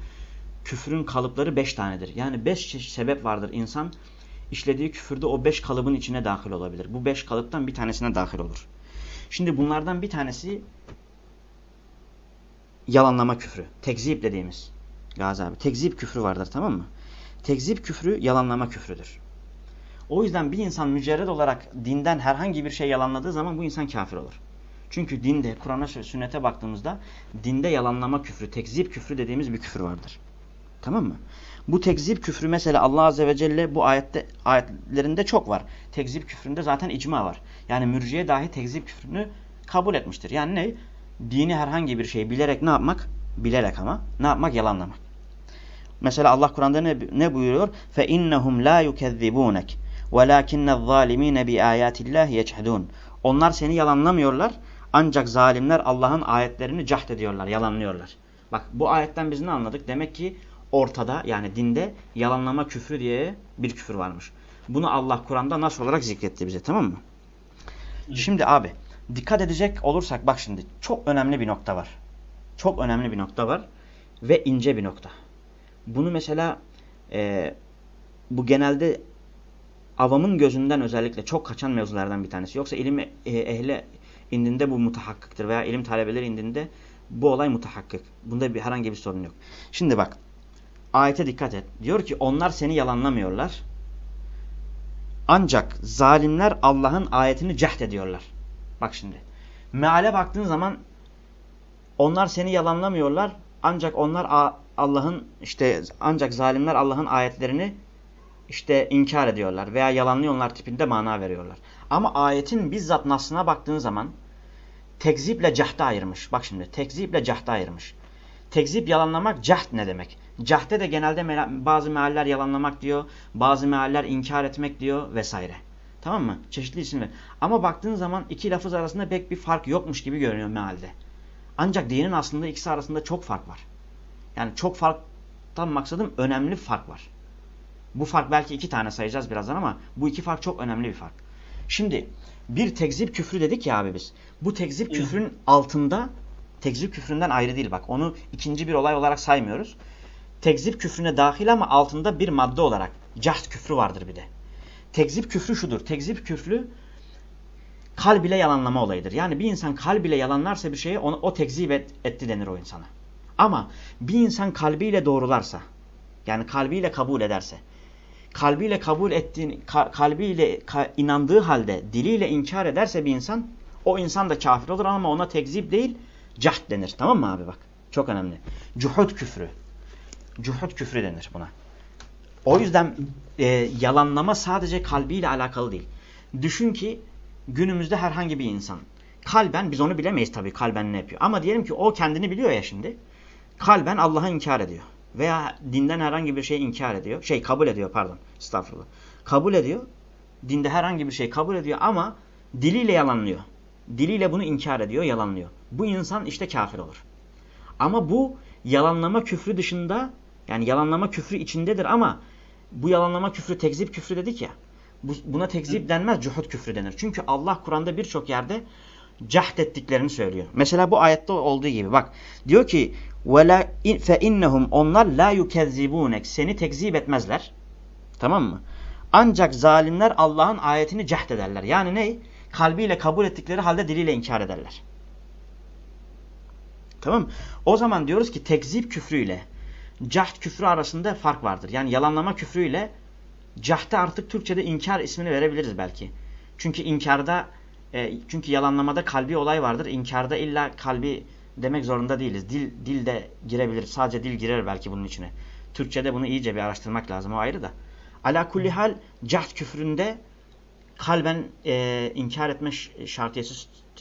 küfürün kalıpları beş tanedir. Yani beş çeşit sebep vardır insan işlediği küfürde o beş kalıbın içine dahil olabilir. Bu beş kalıptan bir tanesine dahil olur. Şimdi bunlardan bir tanesi yalanlama küfrü. Tekzip dediğimiz. Gazi abi. Tekzip küfrü vardır tamam mı? Tekzip küfrü yalanlama küfrüdür. O yüzden bir insan mücerred olarak dinden herhangi bir şey yalanladığı zaman bu insan kafir olur. Çünkü dinde, Kur'an'a sünnete baktığımızda dinde yalanlama küfrü, tekzip küfrü dediğimiz bir küfür vardır. Tamam mı? Bu tekzip küfrü mesela Allah Azze ve Celle bu ayette ayetlerinde çok var. Tekzip küfründe zaten icma var. Yani mürciye dahi tekzip küfrünü kabul etmiştir. Yani ne? Dini herhangi bir şeyi bilerek ne yapmak? Bilerek ama ne yapmak? Yalanlamak. Mesela Allah Kur'an'da ne, ne buyuruyor? فَاِنَّهُمْ لَا يُكَذِّبُونَكَ وَلَاكِنَّ الظَّالِم۪ينَ بِآيَاتِ اللّٰهِ يَجْحَدُونَ Onlar seni yalanlamıyorlar. Ancak zalimler Allah'ın ayetlerini cahd ediyorlar, yalanlıyorlar. Bak bu ayetten biz ne anladık? Demek ki ortada yani dinde yalanlama küfrü diye bir küfür varmış. Bunu Allah Kur'an'da nasıl olarak zikretti bize tamam mı? Şimdi abi dikkat edecek olursak bak şimdi çok önemli bir nokta var. Çok önemli bir nokta var ve ince bir nokta. Bunu mesela e, bu genelde avamın gözünden özellikle çok kaçan mevzulardan bir tanesi. Yoksa ilim e, ehli indinde bu mutahakkıktır veya ilim talebeleri indinde bu olay mutahakkık. Bunda bir herhangi bir sorun yok. Şimdi bak ayete dikkat et. Diyor ki onlar seni yalanlamıyorlar. Ancak zalimler Allah'ın ayetini cehd ediyorlar. Bak şimdi. Meale baktığın zaman onlar seni yalanlamıyorlar. Ancak onlar Allah'ın işte ancak zalimler Allah'ın ayetlerini işte inkar ediyorlar veya yalanlıyorlar tipinde mana veriyorlar. Ama ayetin bizzat nasına baktığın zaman tekziple cahda ayırmış. Bak şimdi tekziple cahda ayırmış. Tekzip yalanlamak cahd ne demek? Cahde de genelde bazı mealler yalanlamak diyor, bazı mealler inkar etmek diyor vesaire. Tamam mı? Çeşitli isimler. Ama baktığın zaman iki lafız arasında pek bir fark yokmuş gibi görünüyor mealde. Ancak dinin aslında ikisi arasında çok fark var. Yani çok farktan maksadım önemli fark var. Bu fark belki iki tane sayacağız birazdan ama bu iki fark çok önemli bir fark. Şimdi bir tekzip küfrü dedik ya abi biz. Bu tekzip küfrün altında tekzip küfründen ayrı değil bak. Onu ikinci bir olay olarak saymıyoruz. Tekzip küfrüne dahil ama altında bir madde olarak cahd küfrü vardır bir de. Tekzip küfrü şudur. Tekzip küfrü kalb ile yalanlama olayıdır. Yani bir insan kalb ile yalanlarsa bir şeye onu, o tekzip et, etti denir o insana. Ama bir insan kalbiyle doğrularsa yani kalbiyle kabul ederse kalbiyle kabul ettiğini, kalbiyle inandığı halde diliyle inkar ederse bir insan o insan da kafir olur ama ona tekzip değil cahd denir. Tamam mı abi bak? Çok önemli. Cuhud küfrü. Cuhud küfrü denir buna. O yüzden e, yalanlama sadece kalbiyle alakalı değil. Düşün ki günümüzde herhangi bir insan kalben biz onu bilemeyiz tabii kalben ne yapıyor. Ama diyelim ki o kendini biliyor ya şimdi. Kalben Allah'ı inkar ediyor veya dinden herhangi bir şey inkar ediyor. Şey kabul ediyor pardon. Estağfurullah. Kabul ediyor. Dinde herhangi bir şey kabul ediyor ama diliyle yalanlıyor. Diliyle bunu inkar ediyor, yalanlıyor. Bu insan işte kafir olur. Ama bu yalanlama küfrü dışında yani yalanlama küfrü içindedir ama bu yalanlama küfrü tekzip küfrü dedik ya. Bu, buna tekzip denmez, cuhud küfrü denir. Çünkü Allah Kur'an'da birçok yerde cahd ettiklerini söylüyor. Mesela bu ayette olduğu gibi bak diyor ki وَلَا فَاِنَّهُمْ Onlar la yukezzibunek Seni tekzip etmezler. Tamam mı? Ancak zalimler Allah'ın ayetini cehd ederler. Yani ne? Kalbiyle kabul ettikleri halde diliyle inkar ederler. Tamam mı? O zaman diyoruz ki tekzip küfrüyle cahd küfrü arasında fark vardır. Yani yalanlama küfrüyle cahde artık Türkçe'de inkar ismini verebiliriz belki. Çünkü inkarda e, çünkü yalanlamada kalbi olay vardır. İnkarda illa kalbi demek zorunda değiliz. Dil, dil de girebilir. Sadece dil girer belki bunun içine. Türkçe'de bunu iyice bir araştırmak lazım. O ayrı da. Ala kulli hal cahd küfründe kalben e, inkar etme şartiyeti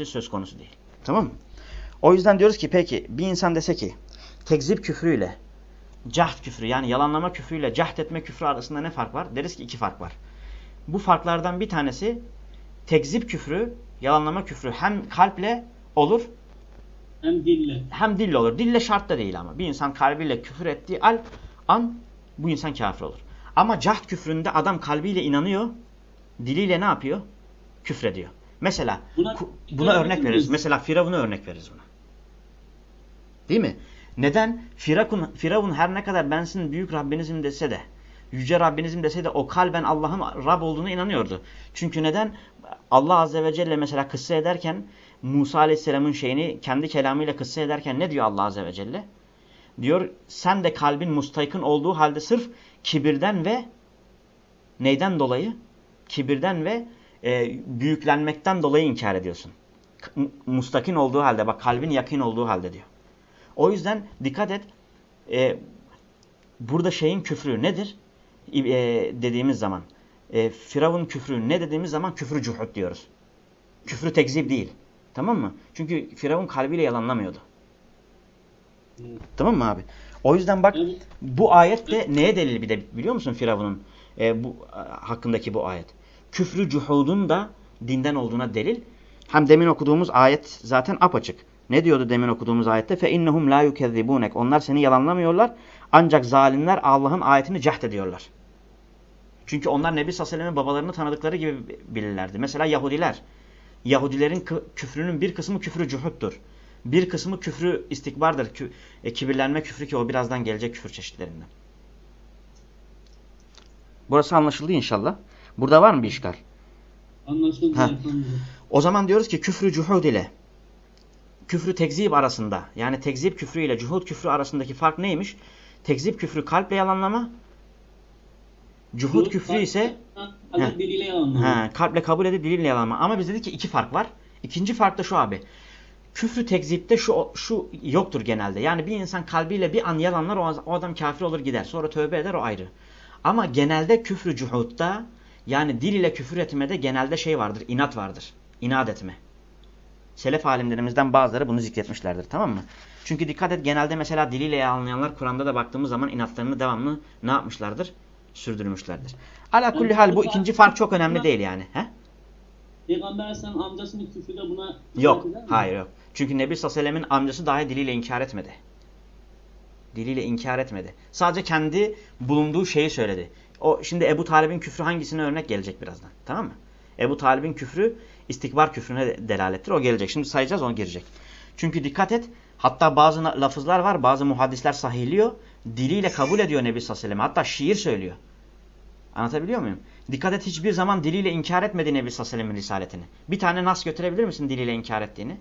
söz konusu değil. Tamam mı? O yüzden diyoruz ki peki bir insan dese ki tekzip küfrüyle cahd küfrü yani yalanlama küfrüyle cahd etme küfrü arasında ne fark var? Deriz ki iki fark var. Bu farklardan bir tanesi tekzip küfrü, yalanlama küfrü hem kalple olur hem dille. Hem dille olur. Dille şart da değil ama. Bir insan kalbiyle küfür ettiği al, an bu insan kafir olur. Ama cahd küfründe adam kalbiyle inanıyor. Diliyle ne yapıyor? Küfrediyor. Mesela buna, buna örnek veririz. Mesela Firavun'a örnek veririz buna. Değil mi? Neden? Firavun, Firavun her ne kadar ben sizin büyük Rabbinizim dese de, yüce Rabbinizim dese de o kalben Allah'ın Rab olduğunu inanıyordu. Çünkü neden? Allah Azze ve Celle mesela kıssa ederken Musa Aleyhisselam'ın şeyini kendi kelamıyla kıssa ederken ne diyor Allah Azze ve Celle? Diyor sen de kalbin mustaykın olduğu halde sırf kibirden ve neyden dolayı? Kibirden ve e, büyüklenmekten dolayı inkar ediyorsun. Mustakin olduğu halde bak kalbin yakın olduğu halde diyor. O yüzden dikkat et e, burada şeyin küfrü nedir? E, dediğimiz zaman e, Firavun küfrü ne dediğimiz zaman küfrü cuhud diyoruz. Küfrü tekzip değil. Tamam mı? Çünkü Firavun kalbiyle yalanlamıyordu. Tamam mı abi? O yüzden bak bu ayet de neye delil bir de biliyor musun Firavun'un e, bu hakkındaki bu ayet? Küfrü cuhudun da dinden olduğuna delil. Hem demin okuduğumuz ayet zaten apaçık. Ne diyordu demin okuduğumuz ayette? Fe innahum la yukezzibunek. Onlar seni yalanlamıyorlar. Ancak zalimler Allah'ın ayetini cehd ediyorlar. Çünkü onlar Nebi sallallahu babalarını tanıdıkları gibi bilirlerdi. Mesela Yahudiler. Yahudilerin küfrünün bir kısmı küfrü cuhuttur. Bir kısmı küfrü istikbardır. Kü e, kibirlenme küfrü ki o birazdan gelecek küfür çeşitlerinden. Burası anlaşıldı inşallah. Burada var mı bir işgal? Anlaşıldı. O zaman diyoruz ki küfrü cuhud ile küfrü tekzip arasında yani tekzip küfrü ile cuhud küfrü arasındaki fark neymiş? Tekzip küfrü kalple yalanlama. Cuhud küfrü ise he, diliyle yalanlama. He, kalple kabul edip diliyle yalanlama. Ama biz dedik ki iki fark var. İkinci fark da şu abi. Küfrü tekzipte şu şu yoktur genelde. Yani bir insan kalbiyle bir an yalanlar o, o adam kafir olur gider. Sonra tövbe eder o ayrı. Ama genelde küfrü cuhudda yani dil ile küfür etmede genelde şey vardır. inat vardır. İnat etme. Selef alimlerimizden bazıları bunu zikretmişlerdir. Tamam mı? Çünkü dikkat et genelde mesela diliyle yalanlayanlar Kur'an'da da baktığımız zaman inatlarını devamlı ne yapmışlardır? Sürdürmüşlerdir. Ala kulli hal bu ikinci fark çok önemli değil yani. He? Peygamber sen amcasının küfrü de buna Yok. Hayır yok. Çünkü Nebi Sallallahu amcası dahi diliyle inkar etmedi. Diliyle inkar etmedi. Sadece kendi bulunduğu şeyi söyledi. O şimdi Ebu Talib'in küfrü hangisine örnek gelecek birazdan. Tamam mı? Ebu Talib'in küfrü istikbar küfrüne delalettir. O gelecek. Şimdi sayacağız onu girecek. Çünkü dikkat et. Hatta bazı lafızlar var. Bazı muhaddisler sahihliyor. Diliyle kabul ediyor Nebi Sallallahu Hatta şiir söylüyor. Anlatabiliyor muyum? Dikkat et hiçbir zaman diliyle inkar etmedi Nebi Sallallahu risaletini. Bir tane nas götürebilir misin diliyle inkar ettiğini?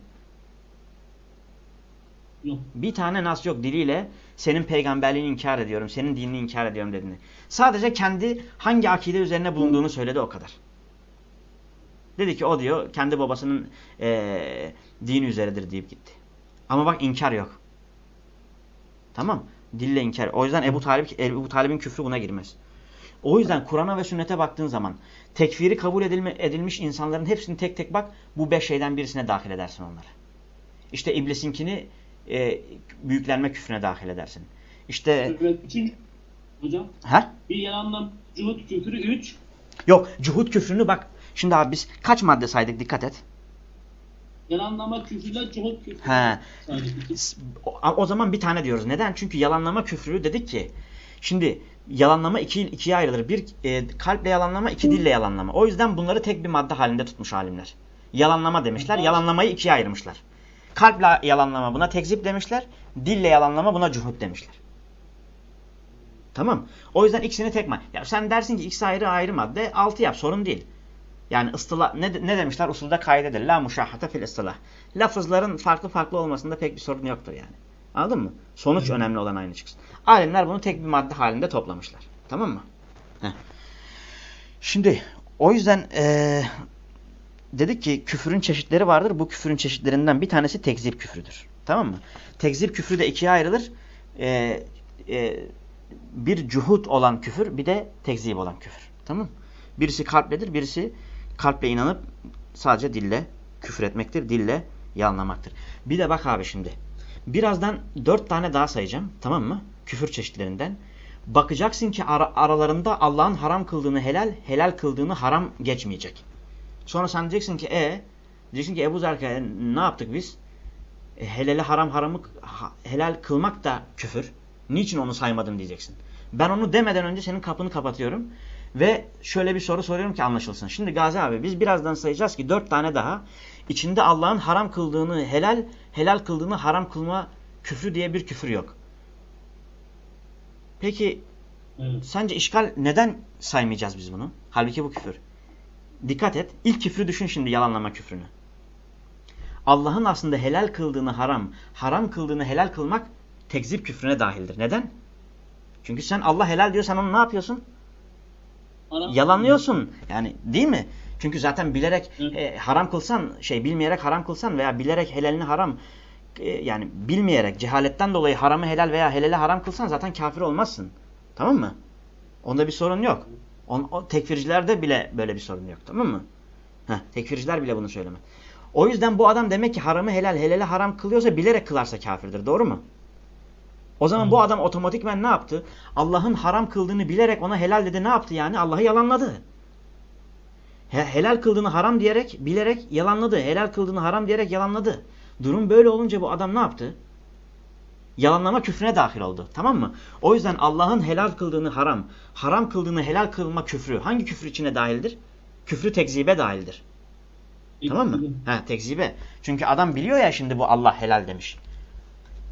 Yok. Bir tane nas yok diliyle senin peygamberliğini inkar ediyorum, senin dinini inkar ediyorum dediğini. Sadece kendi hangi akide üzerine bulunduğunu söyledi o kadar. Dedi ki o diyor kendi babasının e, dini üzeredir deyip gitti. Ama bak inkar yok. Tamam. Dille inkar. O yüzden Ebu Talib Ebu Talib'in küfrü buna girmez. O yüzden Kur'an'a ve sünnete baktığın zaman tekfiri kabul edilme, edilmiş insanların hepsini tek tek bak bu beş şeyden birisine dahil edersin onları. İşte iblisinkini e, büyüklenme küfrüne dahil edersin. İşte Üçüncü, hocam ha? bir yalanla cuhut küfrü üç. Yok cuhut küfrünü bak şimdi abi biz kaç madde saydık dikkat et. Yalanlama küfrüyle cuhut küfrü. He. O, o zaman bir tane diyoruz. Neden? Çünkü yalanlama küfrü dedik ki şimdi yalanlama iki, ikiye ayrılır. Bir e, kalple yalanlama, iki dille yalanlama. O yüzden bunları tek bir madde halinde tutmuş alimler. Yalanlama demişler. Yalanlamayı ikiye ayırmışlar. Kalple yalanlama buna tekzip demişler. Dille yalanlama buna cuhut demişler. Tamam. O yüzden ikisini tek madde. Ya sen dersin ki ikisi ayrı ayrı madde. Altı yap sorun değil. Yani ıstıla, ne, ne demişler? Usulda kaydedir. La muşahhate fil ıstılah. Lafızların farklı farklı olmasında pek bir sorun yoktur yani. Anladın mı? Sonuç Hı. önemli olan aynı çıksın. Alimler bunu tek bir madde halinde toplamışlar. Tamam mı? Heh. Şimdi o yüzden ee, dedik ki küfürün çeşitleri vardır. Bu küfürün çeşitlerinden bir tanesi tekzip küfrüdür. Tamam mı? Tekzip küfrü de ikiye ayrılır. E, e, bir cuhut olan küfür bir de tekzip olan küfür. Tamam mı? Birisi kalpledir, birisi kalple inanıp sadece dille küfür etmektir, dille yalanlamaktır. Bir de bak abi şimdi. Birazdan dört tane daha sayacağım. Tamam mı? Küfür çeşitlerinden. Bakacaksın ki ara aralarında Allah'ın haram kıldığını helal, helal kıldığını haram geçmeyecek. Sonra sen diyeceksin ki e diyeceksin ki Ebu Zerka ne yaptık biz? E, helali haram haramı ha, helal kılmak da küfür. Niçin onu saymadın diyeceksin. Ben onu demeden önce senin kapını kapatıyorum. Ve şöyle bir soru soruyorum ki anlaşılsın. Şimdi Gazi abi biz birazdan sayacağız ki dört tane daha içinde Allah'ın haram kıldığını helal, helal kıldığını haram kılma küfrü diye bir küfür yok. Peki evet. sence işgal neden saymayacağız biz bunu? Halbuki bu küfür. Dikkat et. İlk küfrü düşün şimdi yalanlama küfrünü. Allah'ın aslında helal kıldığını haram, haram kıldığını helal kılmak tekzip küfrüne dahildir. Neden? Çünkü sen Allah helal diyor sen onu ne yapıyorsun? Haram. Yalanlıyorsun. Yani değil mi? Çünkü zaten bilerek e, haram kılsan, şey bilmeyerek haram kılsan veya bilerek helalini haram e, yani bilmeyerek cehaletten dolayı haramı helal veya helali haram kılsan zaten kafir olmazsın. Tamam mı? Onda bir sorun yok. On, o, tekfircilerde bile böyle bir sorun yok. Tamam mı? Heh, tekfirciler bile bunu söylemez. O yüzden bu adam demek ki haramı helal, helali haram kılıyorsa bilerek kılarsa kafirdir. Doğru mu? O zaman bu adam otomatikmen ne yaptı? Allah'ın haram kıldığını bilerek ona helal dedi. Ne yaptı yani? Allah'ı yalanladı. He, helal kıldığını haram diyerek, bilerek yalanladı. Helal kıldığını haram diyerek yalanladı. Durum böyle olunca bu adam ne yaptı? yalanlama küfrüne dahil oldu. Tamam mı? O yüzden Allah'ın helal kıldığını haram, haram kıldığını helal kılma küfrü hangi küfür içine dahildir? Küfrü tekzibe dahildir. Tamam mı? Ha, tekzibe. Çünkü adam biliyor ya şimdi bu Allah helal demiş.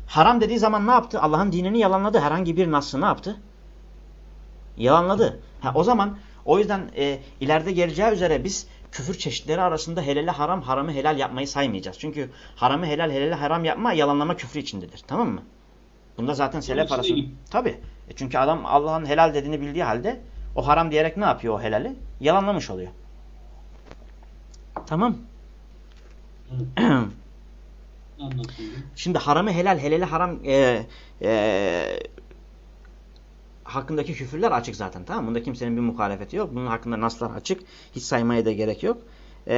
Haram dediği zaman ne yaptı? Allah'ın dinini yalanladı. Herhangi bir nasıl ne yaptı? Yalanladı. Ha, o zaman o yüzden e, ileride geleceği üzere biz küfür çeşitleri arasında helali haram, haramı helal yapmayı saymayacağız. Çünkü haramı helal, helali haram yapma yalanlama küfrü içindedir. Tamam mı? Bunda zaten selef arasında. Tabi. E çünkü adam Allah'ın helal dediğini bildiği halde o haram diyerek ne yapıyor o helali? Yalanlamış oluyor. Tamam. (clears throat) Şimdi haramı helal, helali haram e, e, hakkındaki küfürler açık zaten. Tamam mı? Bunda kimsenin bir muhalefeti yok. Bunun hakkında naslar açık. Hiç saymaya da gerek yok. E,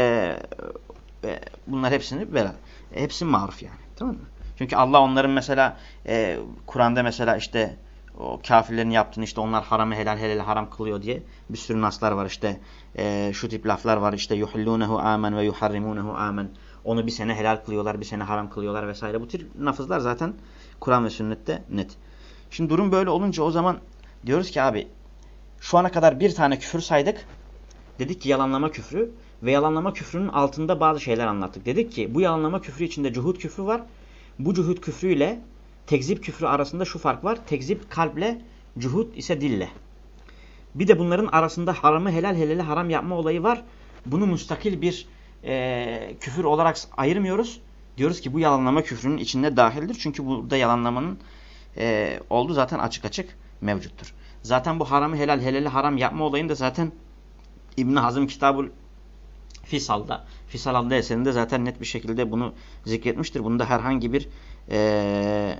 e, bunlar hepsini beraber. Hepsi maruf yani. Tamam mı? Çünkü Allah onların mesela e, Kur'an'da mesela işte o kafirlerin yaptığını işte onlar haramı helal helal haram kılıyor diye bir sürü naslar var işte e, şu tip laflar var işte yuhillunehu amen ve yuharrimunehu amen onu bir sene helal kılıyorlar bir sene haram kılıyorlar vesaire bu tür lafızlar zaten Kur'an ve sünnette net. Şimdi durum böyle olunca o zaman diyoruz ki abi şu ana kadar bir tane küfür saydık dedik ki yalanlama küfrü ve yalanlama küfrünün altında bazı şeyler anlattık. Dedik ki bu yalanlama küfrü içinde cuhud küfrü var. Bu cuhud küfrüyle tekzip küfrü arasında şu fark var. Tekzip kalple, cuhud ise dille. Bir de bunların arasında haramı helal helali haram yapma olayı var. Bunu müstakil bir e, küfür olarak ayırmıyoruz. Diyoruz ki bu yalanlama küfrünün içinde dahildir. Çünkü burada yalanlamanın e, olduğu zaten açık açık mevcuttur. Zaten bu haramı helal helali haram yapma olayını da zaten İbn Hazım kitabul Fisal'da, Fisal adlı eserinde zaten net bir şekilde bunu zikretmiştir. Bunda herhangi bir e,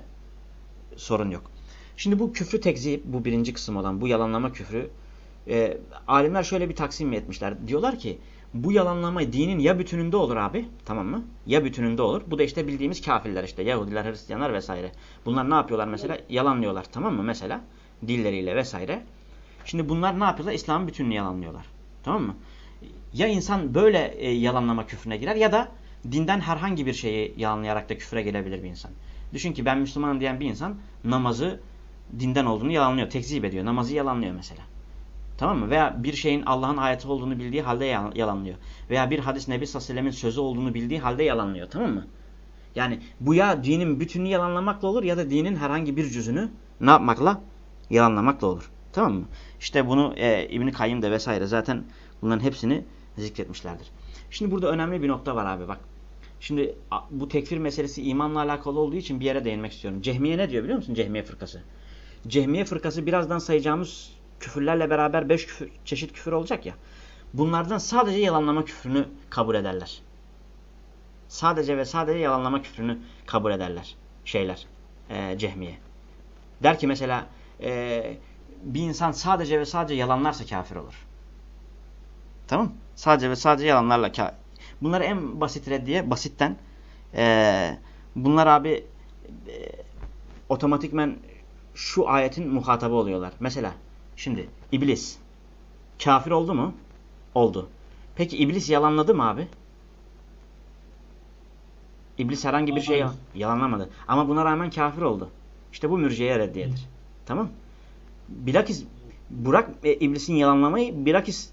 sorun yok. Şimdi bu küfrü tekzip, bu birinci kısım olan bu yalanlama küfrü, e, alimler şöyle bir taksim etmişler. Diyorlar ki bu yalanlama dinin ya bütününde olur abi, tamam mı? Ya bütününde olur. Bu da işte bildiğimiz kafirler işte, Yahudiler, Hristiyanlar vesaire. Bunlar ne yapıyorlar mesela? Yalanlıyorlar, tamam mı? Mesela dilleriyle vesaire. Şimdi bunlar ne yapıyorlar? İslam'ın bütününü yalanlıyorlar. Tamam mı? Ya insan böyle e, yalanlama küfrüne girer ya da dinden herhangi bir şeyi yalanlayarak da küfre gelebilir bir insan. Düşün ki ben Müslümanım diyen bir insan namazı dinden olduğunu yalanlıyor, tekzip ediyor. Namazı yalanlıyor mesela. Tamam mı? Veya bir şeyin Allah'ın ayeti olduğunu bildiği halde yalanlıyor. Veya bir hadis Nebi Sallallahu sözü olduğunu bildiği halde yalanlıyor. Tamam mı? Yani bu ya dinin bütününü yalanlamakla olur ya da dinin herhangi bir cüzünü ne yapmakla? Yalanlamakla olur. Tamam mı? İşte bunu e, İbn-i Kayyım da vesaire zaten bunların hepsini zikretmişlerdir. Şimdi burada önemli bir nokta var abi bak. Şimdi bu tekfir meselesi imanla alakalı olduğu için bir yere değinmek istiyorum. Cehmiye ne diyor biliyor musun? Cehmiye fırkası. Cehmiye fırkası birazdan sayacağımız küfürlerle beraber beş küfür, çeşit küfür olacak ya. Bunlardan sadece yalanlama küfrünü kabul ederler. Sadece ve sadece yalanlama küfrünü kabul ederler. Şeyler. E, cehmiye. Der ki mesela e, bir insan sadece ve sadece yalanlarsa kafir olur. Tamam Sadece ve sadece yalanlarla kafir. Bunları en basit reddiye, basitten e, bunlar abi e, otomatikmen şu ayetin muhatabı oluyorlar. Mesela şimdi iblis kafir oldu mu? Oldu. Peki iblis yalanladı mı abi? İblis herhangi bir şey yalanlamadı. Ama buna rağmen kafir oldu. İşte bu mürciye reddiyedir. Tamam. Bilakis Burak e, iblisin yalanlamayı bilakis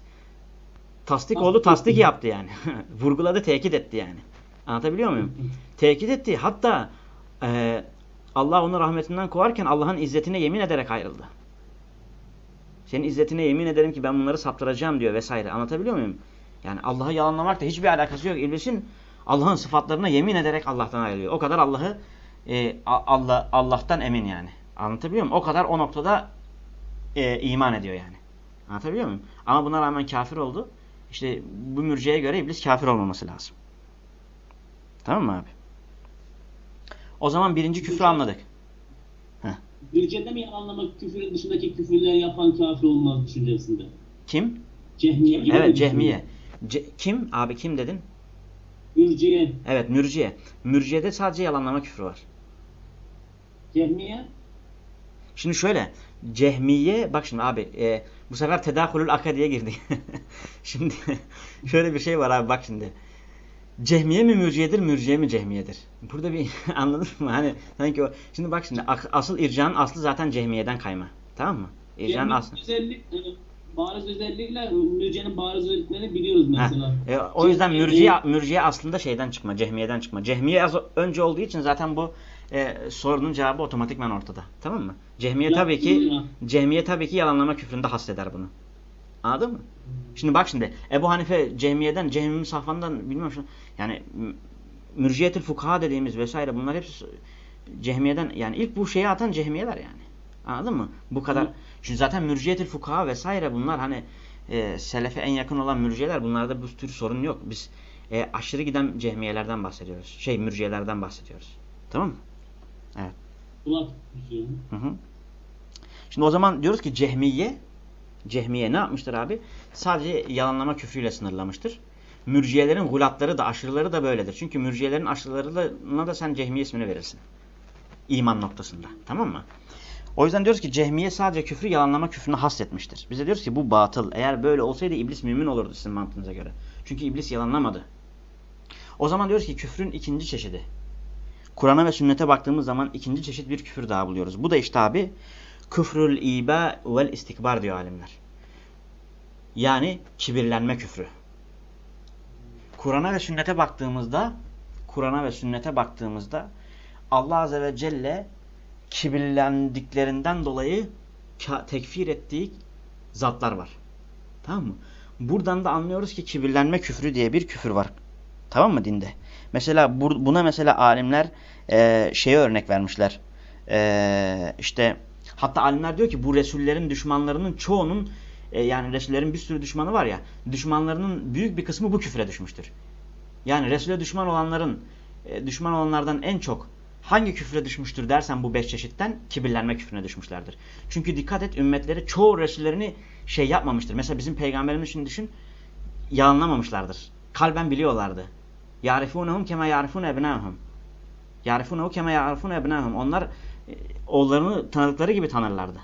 tasdik oldu tasdik yaptı yani. (laughs) Vurguladı tekit etti yani. Anlatabiliyor muyum? (laughs) tekit etti. Hatta e, Allah onu rahmetinden kovarken Allah'ın izzetine yemin ederek ayrıldı. Senin izzetine yemin ederim ki ben bunları saptıracağım diyor vesaire. Anlatabiliyor muyum? Yani Allah'ı yalanlamakla hiçbir alakası yok. İblisin Allah'ın sıfatlarına yemin ederek Allah'tan ayrılıyor. O kadar Allah'ı e, Allah Allah'tan emin yani. Anlatabiliyor muyum? O kadar o noktada e, iman ediyor yani. Anlatabiliyor muyum? Ama buna rağmen kafir oldu. İşte bu mürciye göre iblis kafir olmaması lazım. Tamam mı abi? O zaman birinci küfrü anladık. Mürciyede mi anlamak küfürün dışındaki küfürleri yapan kafir olmaz düşüncesinde? Kim? Cehmiye. Evet cehmiye. Ce kim? Abi kim dedin? Mürciye. Evet mürciye. Mürciyede sadece yalanlama küfrü var. Cehmiye? Şimdi şöyle. Cehmiye bak şimdi abi e, bu sefer tedahülül akadiye girdi. (laughs) şimdi (laughs) şöyle bir şey var abi bak şimdi. Cehmiye mi mürciyedir, mürciye mi cehmiyedir? Burada bir (laughs) anladın mı? Hani sanki o şimdi bak şimdi asıl ircanın aslı zaten cehmiyeden kayma. Tamam mı? İrcanın Yani aslı. özellik, e, bariz özellikle mürciyenin bariz özelliklerini biliyoruz mesela. Heh. E, o yüzden mürciye, mürciye aslında şeyden çıkma, cehmiyeden çıkma. Cehmiye az önce olduğu için zaten bu e, sorunun cevabı otomatikman ortada. Tamam mı? Cehmiye Ya, tabii ki ya. cehmiye tabii ki yalanlama küfründe hasteder bunu. Anladın mı? Şimdi bak şimdi Ebu Hanife cehmiyeden, cehmi safhandan bilmem şu yani mürciyetül fukaha dediğimiz vesaire bunlar hepsi cehmiyeden yani ilk bu şeyi atan cehmiyeler yani. Anladın mı? Bu kadar. Hı. Çünkü zaten mürciyetül fukaha vesaire bunlar hani e, selefe en yakın olan mürciyeler bunlarda bu tür sorun yok. Biz e, aşırı giden cehmiyelerden bahsediyoruz. Şey mürciyelerden bahsediyoruz. Tamam mı? Tutuyor. Hı hı. Şimdi o zaman diyoruz ki cehmiye cehmiye ne yapmıştır abi? Sadece yalanlama küfrüyle sınırlamıştır. Mürciyelerin gulatları da aşırıları da böyledir. Çünkü mürciyelerin aşırılarına da sen cehmiye ismini verirsin. İman noktasında. Tamam mı? O yüzden diyoruz ki cehmiye sadece küfrü yalanlama küfrünü hasretmiştir. Bize diyoruz ki bu batıl. Eğer böyle olsaydı iblis mümin olurdu sizin mantığınıza göre. Çünkü iblis yalanlamadı. O zaman diyoruz ki küfrün ikinci çeşidi. Kur'an'a ve sünnete baktığımız zaman ikinci çeşit bir küfür daha buluyoruz. Bu da işte abi küfrül iba vel istikbar diyor alimler. Yani kibirlenme küfrü. Kur'an'a ve sünnete baktığımızda Kur'an'a ve sünnete baktığımızda Allah Azze ve Celle kibirlendiklerinden dolayı tekfir ettiği zatlar var. Tamam mı? Buradan da anlıyoruz ki kibirlenme küfrü diye bir küfür var. Tamam mı dinde? Mesela buna mesela alimler e, şeye örnek vermişler. E, işte hatta alimler diyor ki bu Resullerin düşmanlarının çoğunun e, yani Resullerin bir sürü düşmanı var ya düşmanlarının büyük bir kısmı bu küfre düşmüştür. Yani Resul'e düşman olanların e, düşman olanlardan en çok hangi küfre düşmüştür dersen bu beş çeşitten kibirlenme küfrüne düşmüşlerdir. Çünkü dikkat et ümmetleri çoğu Resullerini şey yapmamıştır. Mesela bizim peygamberimiz için düşün yalanlamamışlardır. Kalben biliyorlardı. Yarifunehum kema yarifun ebnahum. Yarifunehu kema yarifun ebnahum. Onlar oğullarını tanıdıkları gibi tanırlardı.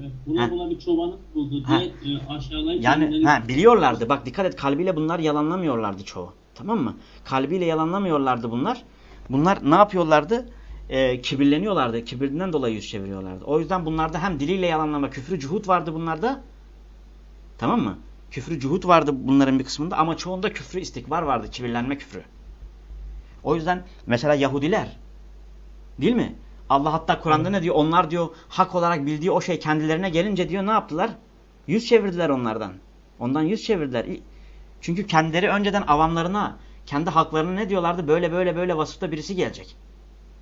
Evet, buna Heh. buna bir çobanı buldu diye e, aşağılayıp Yani ha, biliyorlardı. Bak dikkat et kalbiyle bunlar yalanlamıyorlardı çoğu. Tamam mı? Kalbiyle yalanlamıyorlardı bunlar. Bunlar ne yapıyorlardı? Ee, kibirleniyorlardı. Kibirinden dolayı yüz çeviriyorlardı. O yüzden bunlarda hem diliyle yalanlama, küfrü cuhut vardı bunlarda. Tamam mı? Küfrü cuhut vardı bunların bir kısmında ama çoğunda küfrü istikbar vardı. Kibirlenme küfrü. O yüzden mesela Yahudiler değil mi? Allah hatta Kur'an'da ne diyor? Onlar diyor hak olarak bildiği o şey kendilerine gelince diyor ne yaptılar? Yüz çevirdiler onlardan. Ondan yüz çevirdiler. Çünkü kendileri önceden avamlarına, kendi haklarına ne diyorlardı? Böyle böyle böyle vasıfta birisi gelecek.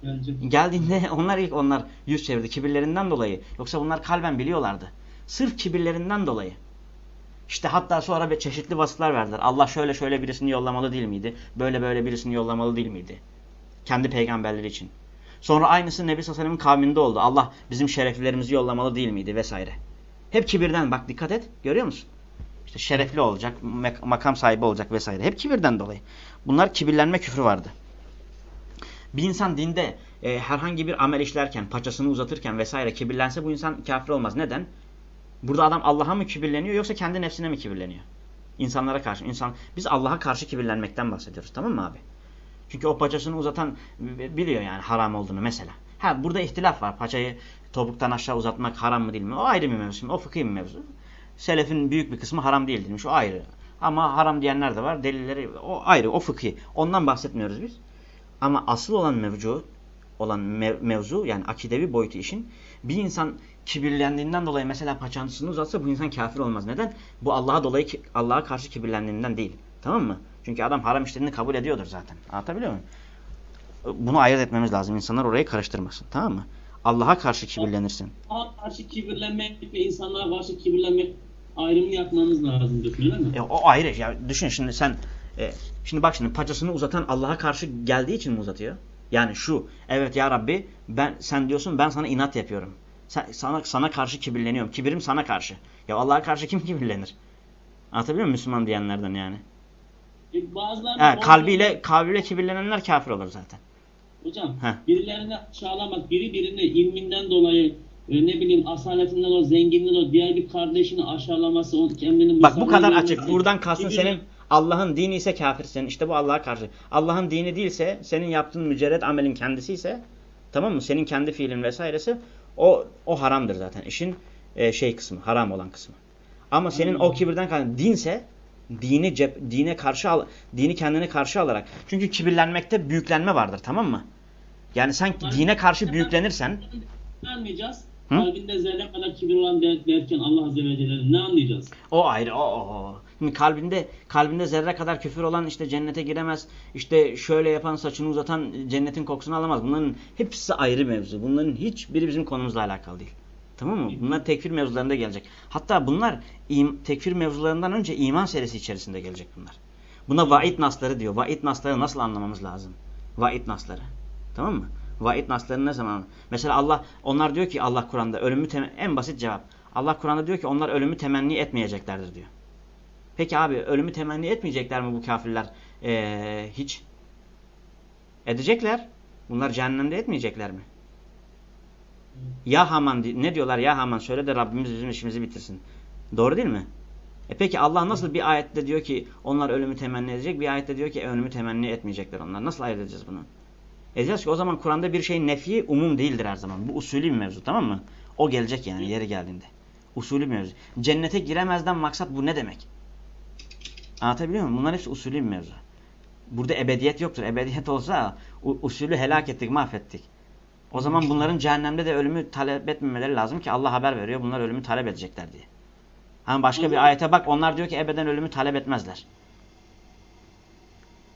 Gelecek. Geldiğinde (laughs) onlar ilk onlar yüz çevirdi kibirlerinden dolayı. Yoksa bunlar kalben biliyorlardı. Sırf kibirlerinden dolayı. İşte hatta sonra bir çeşitli vasıflar verdiler. Allah şöyle şöyle birisini yollamalı değil miydi? Böyle böyle birisini yollamalı değil miydi? Kendi peygamberleri için. Sonra aynısı Nebi Sallallahu kavminde oldu. Allah bizim şereflilerimizi yollamalı değil miydi? Vesaire. Hep kibirden bak dikkat et. Görüyor musun? İşte şerefli olacak, mak- makam sahibi olacak vesaire. Hep kibirden dolayı. Bunlar kibirlenme küfrü vardı. Bir insan dinde e, herhangi bir amel işlerken, paçasını uzatırken vesaire kibirlense bu insan kafir olmaz. Neden? Burada adam Allah'a mı kibirleniyor yoksa kendi nefsine mi kibirleniyor? İnsanlara karşı. insan Biz Allah'a karşı kibirlenmekten bahsediyoruz. Tamam mı abi? Çünkü o paçasını uzatan biliyor yani haram olduğunu mesela. Ha burada ihtilaf var. Paçayı topuktan aşağı uzatmak haram mı değil mi? O ayrı bir mevzu. O fıkhi bir mevzu. Selefin büyük bir kısmı haram değil demiş. O ayrı. Ama haram diyenler de var. Delilleri o ayrı. O fıkhi. Ondan bahsetmiyoruz biz. Ama asıl olan mevcu olan mev mevzu yani akidevi boyutu işin bir insan kibirlendiğinden dolayı mesela paçansını uzatsa bu insan kafir olmaz. Neden? Bu Allah'a dolayı Allah'a karşı kibirlendiğinden değil. Tamam mı? Çünkü adam haram işlerini kabul ediyordur zaten. Anlatabiliyor muyum? Bunu ayırt etmemiz lazım. İnsanlar orayı karıştırmasın. Tamam mı? Allah'a karşı kibirlenirsin. Allah'a karşı kibirlenmek ve insanlara karşı kibirlenmek ayrımını yapmamız lazım öyle mi? E, o ayrı. Ya düşün şimdi sen e, şimdi bak şimdi paçasını uzatan Allah'a karşı geldiği için mi uzatıyor? Yani şu evet ya Rabbi ben sen diyorsun ben sana inat yapıyorum. Sen, sana sana karşı kibirleniyorum. Kibirim sana karşı. Ya Allah'a karşı kim kibirlenir? Anlatabiliyor muyum Müslüman diyenlerden yani? E, bazıları Ha, kalbiyle kalbiyle kibirlenenler kafir olur zaten. Hocam Heh. birilerini aşağılamak, biri birini ilminden dolayı e, ne bileyim asaletinden dolayı, zenginliğinden dolayı diğer bir kardeşini aşağılaması, onu kendini Bak bu kadar açık. Buradan kastın kibirle- senin Allah'ın dini ise kafirsin. İşte bu Allah'a karşı. Allah'ın dini değilse senin yaptığın mücerred amelin kendisi ise tamam mı? Senin kendi fiilin vesairesi o o haramdır zaten. İşin e, şey kısmı, haram olan kısmı. Ama senin o kibirden kaynaklı dinse dini cep, dine karşı al, dini kendine karşı alarak. Çünkü kibirlenmekte büyüklenme vardır, tamam mı? Yani sen dine karşı büyüklenirsen anlayacağız? Hı? Kalbinde zerre kadar kibir olan der, derken Allah Azze ve Celle ne anlayacağız? O ayrı. O, o, o. Şimdi kalbinde kalbinde zerre kadar küfür olan işte cennete giremez. İşte şöyle yapan saçını uzatan cennetin kokusunu alamaz. Bunların hepsi ayrı mevzu. Bunların hiçbiri bizim konumuzla alakalı değil. Tamam mı? Bunlar tekfir mevzularında gelecek. Hatta bunlar im, tekfir mevzularından önce iman serisi içerisinde gelecek bunlar. Buna vaid nasları diyor. Vaid nasları nasıl anlamamız lazım? Vaid nasları. Tamam mı? Vaid nasları ne zaman? Mesela Allah onlar diyor ki Allah Kur'an'da ölümü en basit cevap. Allah Kur'an'da diyor ki onlar ölümü temenni etmeyeceklerdir diyor. Peki abi ölümü temenni etmeyecekler mi bu kafirler? Ee, hiç. Edecekler. Bunlar cehennemde etmeyecekler mi? Ya Haman ne diyorlar ya Haman söyle de Rabbimiz bizim işimizi bitirsin. Doğru değil mi? E peki Allah nasıl bir ayette diyor ki onlar ölümü temenni edecek bir ayette diyor ki ölümü temenni etmeyecekler onlar. Nasıl ayırt edeceğiz bunu? Edeceğiz ki o zaman Kur'an'da bir şeyin nefi umum değildir her zaman. Bu usulü bir mevzu tamam mı? O gelecek yani yeri geldiğinde. Usulü bir mevzu. Cennete giremezden maksat bu ne demek? Anlatabiliyor muyum? Bunlar hepsi usulü bir mevzu. Burada ebediyet yoktur. Ebediyet olsa usulü helak ettik, mahvettik. O zaman bunların cehennemde de ölümü talep etmemeleri lazım ki Allah haber veriyor. Bunlar ölümü talep edecekler diye. Hani başka bir ayete bak onlar diyor ki ebeden ölümü talep etmezler.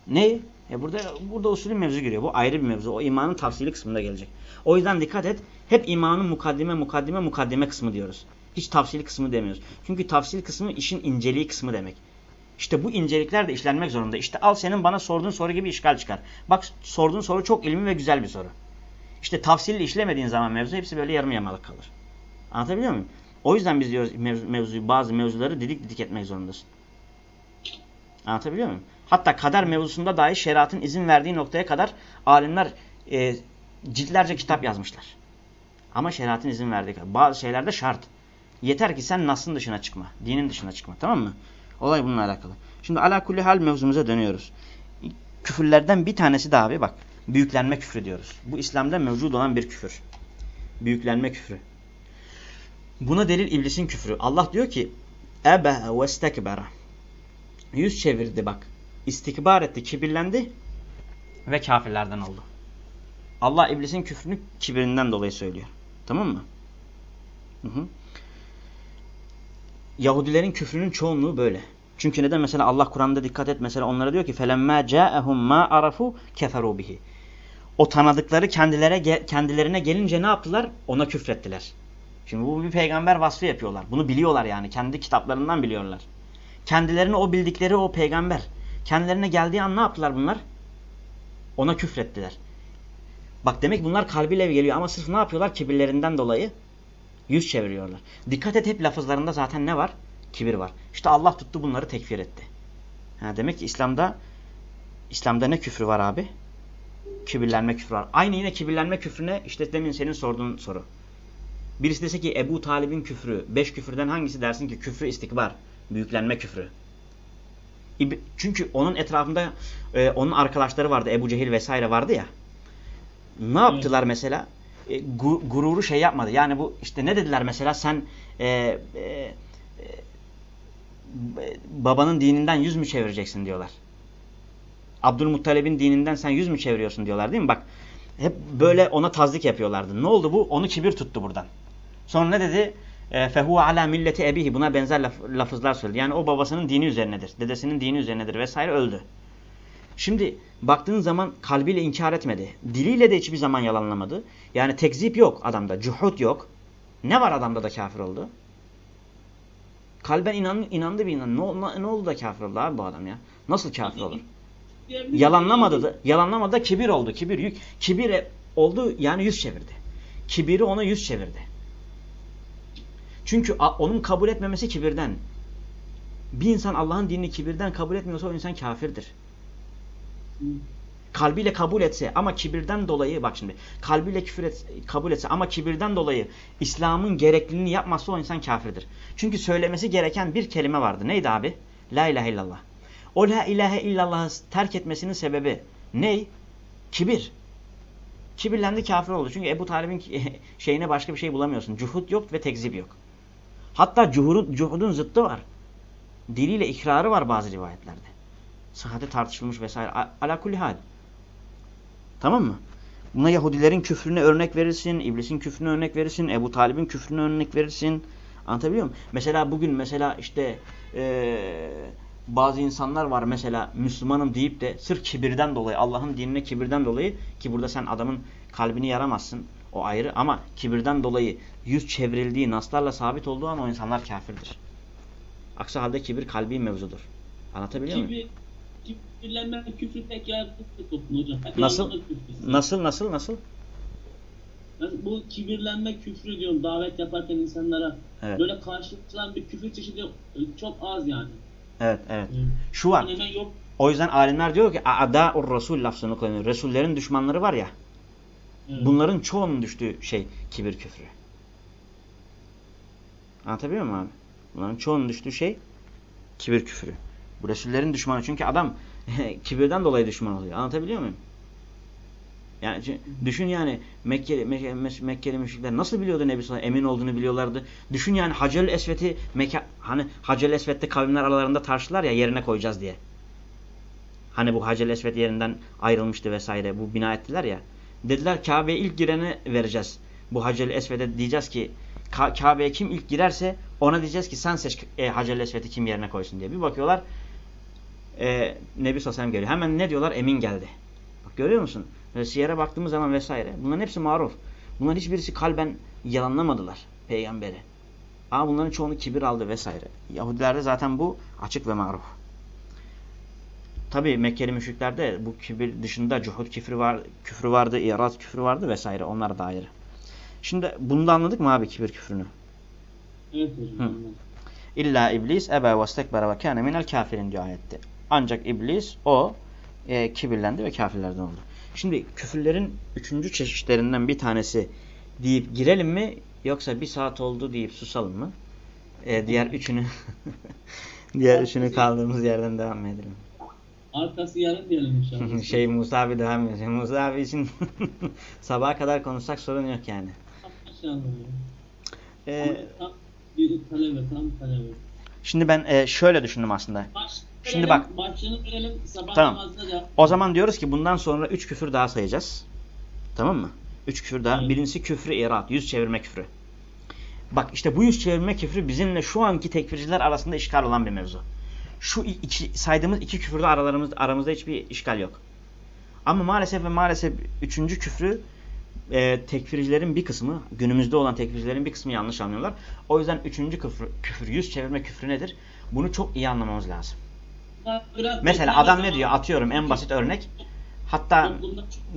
Ne? E burada burada usulü mevzu giriyor. Bu ayrı bir mevzu. O imanın tafsili kısmında gelecek. O yüzden dikkat et. Hep imanın mukaddime mukaddime mukaddime kısmı diyoruz. Hiç tafsili kısmı demiyoruz. Çünkü tafsil kısmı işin inceliği kısmı demek. İşte bu incelikler de işlenmek zorunda. İşte al senin bana sorduğun soru gibi işgal çıkar. Bak sorduğun soru çok ilmi ve güzel bir soru. İşte tafsilli işlemediğin zaman mevzu hepsi böyle yarım yamalık kalır. Anlatabiliyor muyum? O yüzden biz diyoruz mevzu, mevzuyu, bazı mevzuları didik didik etmek zorundasın. Anlatabiliyor muyum? Hatta kader mevzusunda dahi şeriatın izin verdiği noktaya kadar alimler e, ciltlerce kitap yazmışlar. Ama şeriatın izin verdiği kadar. Bazı şeylerde şart. Yeter ki sen nasın dışına çıkma. Dinin dışına çıkma. Tamam mı? Olay bununla alakalı. Şimdi ala kulli hal mevzumuza dönüyoruz. Küfürlerden bir tanesi de abi bak. Büyüklenme küfrü diyoruz. Bu İslam'da mevcut olan bir küfür. Büyüklenme küfrü. Buna delil iblisin küfrü. Allah diyor ki Ebe ve istekbera. Yüz çevirdi bak. İstikbar etti, kibirlendi ve kafirlerden oldu. Allah iblisin küfrünü kibirinden dolayı söylüyor. Tamam mı? Hı hı. Yahudilerin küfrünün çoğunluğu böyle. Çünkü neden? Mesela Allah Kur'an'da dikkat et. Mesela onlara diyor ki فَلَمَّا جَاءَهُمْ مَا عَرَفُوا كَفَرُوا بِهِ o tanıdıkları kendilere, kendilerine gelince ne yaptılar? Ona küfrettiler. Şimdi bu bir peygamber vasfı yapıyorlar. Bunu biliyorlar yani. Kendi kitaplarından biliyorlar. Kendilerine o bildikleri o peygamber. Kendilerine geldiği an ne yaptılar bunlar? Ona küfrettiler. Bak demek bunlar kalbiyle geliyor ama sırf ne yapıyorlar? Kibirlerinden dolayı yüz çeviriyorlar. Dikkat et hep lafızlarında zaten ne var? Kibir var. İşte Allah tuttu bunları tekfir etti. Ha, demek ki İslam'da İslam'da ne küfrü var abi? Kibirlenme küfrü var. Aynı yine kibirlenme küfrüne işte demin senin sorduğun soru. Birisi dese ki Ebu Talib'in küfrü, beş küfürden hangisi dersin ki küfrü istikbar, büyüklenme küfrü. Çünkü onun etrafında e, onun arkadaşları vardı, Ebu Cehil vesaire vardı ya. Ne yaptılar mesela? E, gu, gururu şey yapmadı. Yani bu işte ne dediler mesela sen e, e, babanın dininden yüz mü çevireceksin diyorlar. Abdülmuttalib'in dininden sen yüz mü çeviriyorsun diyorlar değil mi? Bak hep böyle ona tazdik yapıyorlardı. Ne oldu bu? Onu kibir tuttu buradan. Sonra ne dedi? Fehu ala milleti ebihi. Buna benzer laf, lafızlar söyledi. Yani o babasının dini üzerinedir. Dedesinin dini üzerinedir vesaire öldü. Şimdi baktığın zaman kalbiyle inkar etmedi. Diliyle de hiçbir zaman yalanlamadı. Yani tekzip yok adamda. Cuhud yok. Ne var adamda da kafir oldu? Kalben inan, inandı bir inan. Ne, ne oldu da kafir oldu abi bu adam ya? Nasıl kafir olur? Yalanlamadı da, yalanlamadı da kibir oldu. Kibir yük. Kibir oldu yani yüz çevirdi. Kibiri ona yüz çevirdi. Çünkü onun kabul etmemesi kibirden. Bir insan Allah'ın dinini kibirden kabul etmiyorsa o insan kafirdir. Kalbiyle kabul etse ama kibirden dolayı bak şimdi kalbiyle küfür et, kabul etse ama kibirden dolayı İslam'ın gerekliliğini yapmazsa o insan kafirdir. Çünkü söylemesi gereken bir kelime vardı. Neydi abi? La ilahe illallah. O la ilahe illallah'ı terk etmesinin sebebi ne? Kibir. Kibirlendi kafir oldu. Çünkü Ebu Talib'in (laughs) şeyine başka bir şey bulamıyorsun. Cuhud yok ve tekzip yok. Hatta cuhudun, cuhudun zıttı var. Diliyle ikrarı var bazı rivayetlerde. Sıhhati tartışılmış vesaire. Ala kulli hal. Tamam mı? Buna Yahudilerin küfrüne örnek verirsin, iblisin küfrüne örnek verirsin, Ebu Talib'in küfrüne örnek verirsin. Anlatabiliyor muyum? Mesela bugün mesela işte ee, bazı insanlar var mesela Müslümanım deyip de sırf kibirden dolayı, Allah'ın dinine kibirden dolayı ki burada sen adamın kalbini yaramazsın. O ayrı ama kibirden dolayı yüz çevrildiği, naslarla sabit olduğu an o insanlar kafirdir. Aksi halde kibir kalbi mevzudur. Anlatabiliyor Kibir, muyum? kibirlenme küfrü topun hocam. Hep Nasıl? Nasıl nasıl nasıl? Bu kibirlenme küfrü diyorum davet yaparken insanlara. Evet. Böyle karşılaşılan bir küfür çeşidi çok az yani. Evet, evet. Şu var. Yok. O yüzden alimler diyor ki a'da'ur rasul lafzını koyuyor. Resullerin düşmanları var ya. Evet. Bunların çoğunun düştüğü şey kibir küfrü. Anlatabiliyor muyum abi? Bunların çoğunun düştüğü şey kibir küfrü. Bu Resullerin düşmanı. Çünkü adam kibirden dolayı düşman oluyor. Anlatabiliyor muyum? Yani düşün yani Mekkeli, Mekke, Mekkeli müşrikler nasıl biliyordu Nebi Sallallahu emin olduğunu biliyorlardı. Düşün yani Hacer-ül Esved'i Mekke, hani Hacer-ül Esved'de kavimler aralarında tartıştılar ya yerine koyacağız diye. Hani bu Hacer-ül Esved yerinden ayrılmıştı vesaire. Bu bina ettiler ya. Dediler Kabe'ye ilk gireni vereceğiz. Bu Hacer-ül Esved'e diyeceğiz ki Ka Kabe'ye kim ilk girerse ona diyeceğiz ki sen seç e, Hacer-ül Esved'i kim yerine koysun diye. Bir bakıyorlar e, Nebi Sallallahu geliyor. Hemen ne diyorlar? Emin geldi. Bak görüyor musun? Siyere baktığımız zaman vesaire. Bunların hepsi maruf. Bunların hiçbirisi kalben yalanlamadılar peygamberi. Ama bunların çoğunu kibir aldı vesaire. Yahudilerde zaten bu açık ve maruf. Tabi Mekkeli müşriklerde bu kibir dışında cuhud küfrü, var, küfrü vardı, iraz küfrü vardı vesaire. Onlar da ayrı. Şimdi bunu da anladık mı abi kibir küfrünü? İlla iblis ebe ve stekbere ve kâne minel kafirin diyor ayette. Ancak iblis o e, kibirlendi ve kafirlerden oldu. Şimdi küfürlerin üçüncü çeşitlerinden bir tanesi deyip girelim mi yoksa bir saat oldu deyip susalım mı? E, diğer üçünü (laughs) diğer üçünü kaldığımız yerden devam edelim. Arkası yarın diyelim inşallah. (laughs) şey Musa abi devam ediyor. Musa abi için (laughs) sabaha kadar konuşsak sorun yok yani. İnşallah. E, Tam bir talebe, tam talebe. şimdi ben e, şöyle düşündüm aslında. Baş, Şimdi verelim, bak. Verelim. Sabah Tamam. namazda da. O zaman diyoruz ki bundan sonra üç küfür daha sayacağız. Tamam mı? Üç küfür daha. Evet. Birincisi küfrü irat. Yüz çevirme küfrü. Bak işte bu yüz çevirme küfrü bizimle şu anki tekfirciler arasında işgal olan bir mevzu. Şu iki, saydığımız iki küfürde aralarımızda, aramızda hiçbir işgal yok. Ama maalesef ve maalesef üçüncü küfrü e, tekfircilerin bir kısmı, günümüzde olan tekfircilerin bir kısmı yanlış anlıyorlar. O yüzden üçüncü küfür, küfür yüz çevirme küfrü nedir? Bunu çok iyi anlamamız lazım. Biraz Mesela adam ne diyor? Atıyorum en basit örnek. Hatta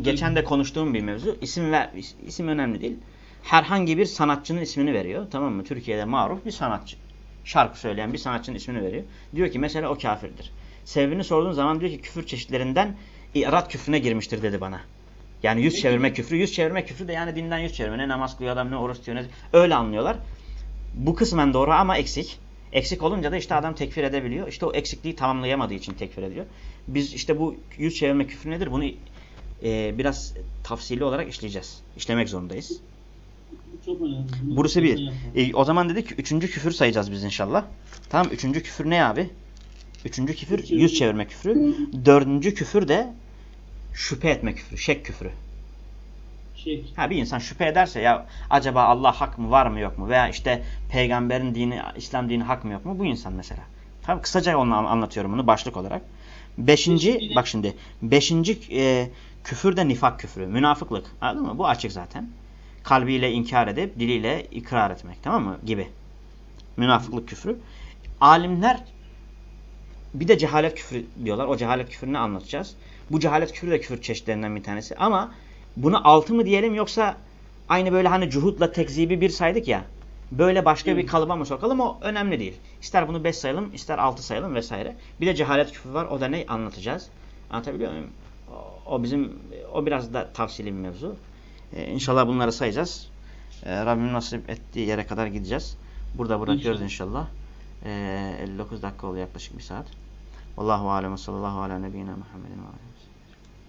geçen de konuştuğum bir mevzu. İsim ver, isim önemli değil. Herhangi bir sanatçının ismini veriyor. Tamam mı? Türkiye'de maruf bir sanatçı. Şarkı söyleyen bir sanatçının ismini veriyor. Diyor ki mesela o kafirdir. Sebebini sorduğun zaman diyor ki küfür çeşitlerinden irat küfrüne girmiştir dedi bana. Yani yüz çevirme küfrü. Yüz çevirme küfrü de yani dinden yüz çevirme. Ne namaz kılıyor adam ne oruç tutuyor. Ne... Öyle anlıyorlar. Bu kısmen doğru ama eksik. Eksik olunca da işte adam tekfir edebiliyor. İşte o eksikliği tamamlayamadığı için tekfir ediyor. Biz işte bu yüz çevirme küfrü nedir? Bunu e, biraz tafsili olarak işleyeceğiz. İşlemek zorundayız. Çok önemli. Burası bir. E, o zaman dedik üçüncü küfür sayacağız biz inşallah. Tamam üçüncü küfür ne abi? Üçüncü küfür Yüz çevirme. yüz çevirme küfrü. Dördüncü küfür de şüphe etme küfrü. Şek küfrü. Şey, Ha bir insan şüphe ederse ya acaba Allah hak mı var mı yok mu veya işte peygamberin dini İslam dini hak mı yok mu bu insan mesela. Tamam kısaca onu an- anlatıyorum bunu başlık olarak. Beşinci Beşinci- bak şimdi beşinci e, küfür de nifak küfrü. Münafıklık. Anladın mı? Bu açık zaten. Kalbiyle inkar edip diliyle ikrar etmek tamam mı? Gibi. Münafıklık küfrü. Alimler bir de cehalet küfrü diyorlar. O cehalet küfrünü anlatacağız. Bu cehalet küfrü de küfür çeşitlerinden bir tanesi. Ama bunu altı mı diyelim yoksa aynı böyle hani cuhutla tekzibi bir saydık ya. Böyle başka bir kalıba mı sokalım o önemli değil. İster bunu beş sayalım ister altı sayalım vesaire. Bir de cehalet küfrü var o da ne anlatacağız. Anlatabiliyor muyum? O, bizim o biraz da tavsiyeli bir mevzu. Ee, inşallah bunları sayacağız. Ee, Rabbim nasip ettiği yere kadar gideceğiz. Burada bırakıyoruz inşallah. Ee, 59 dakika oluyor yaklaşık bir saat. Allahu alem sallallahu ala nebiyyina Muhammedin ve aleyhi.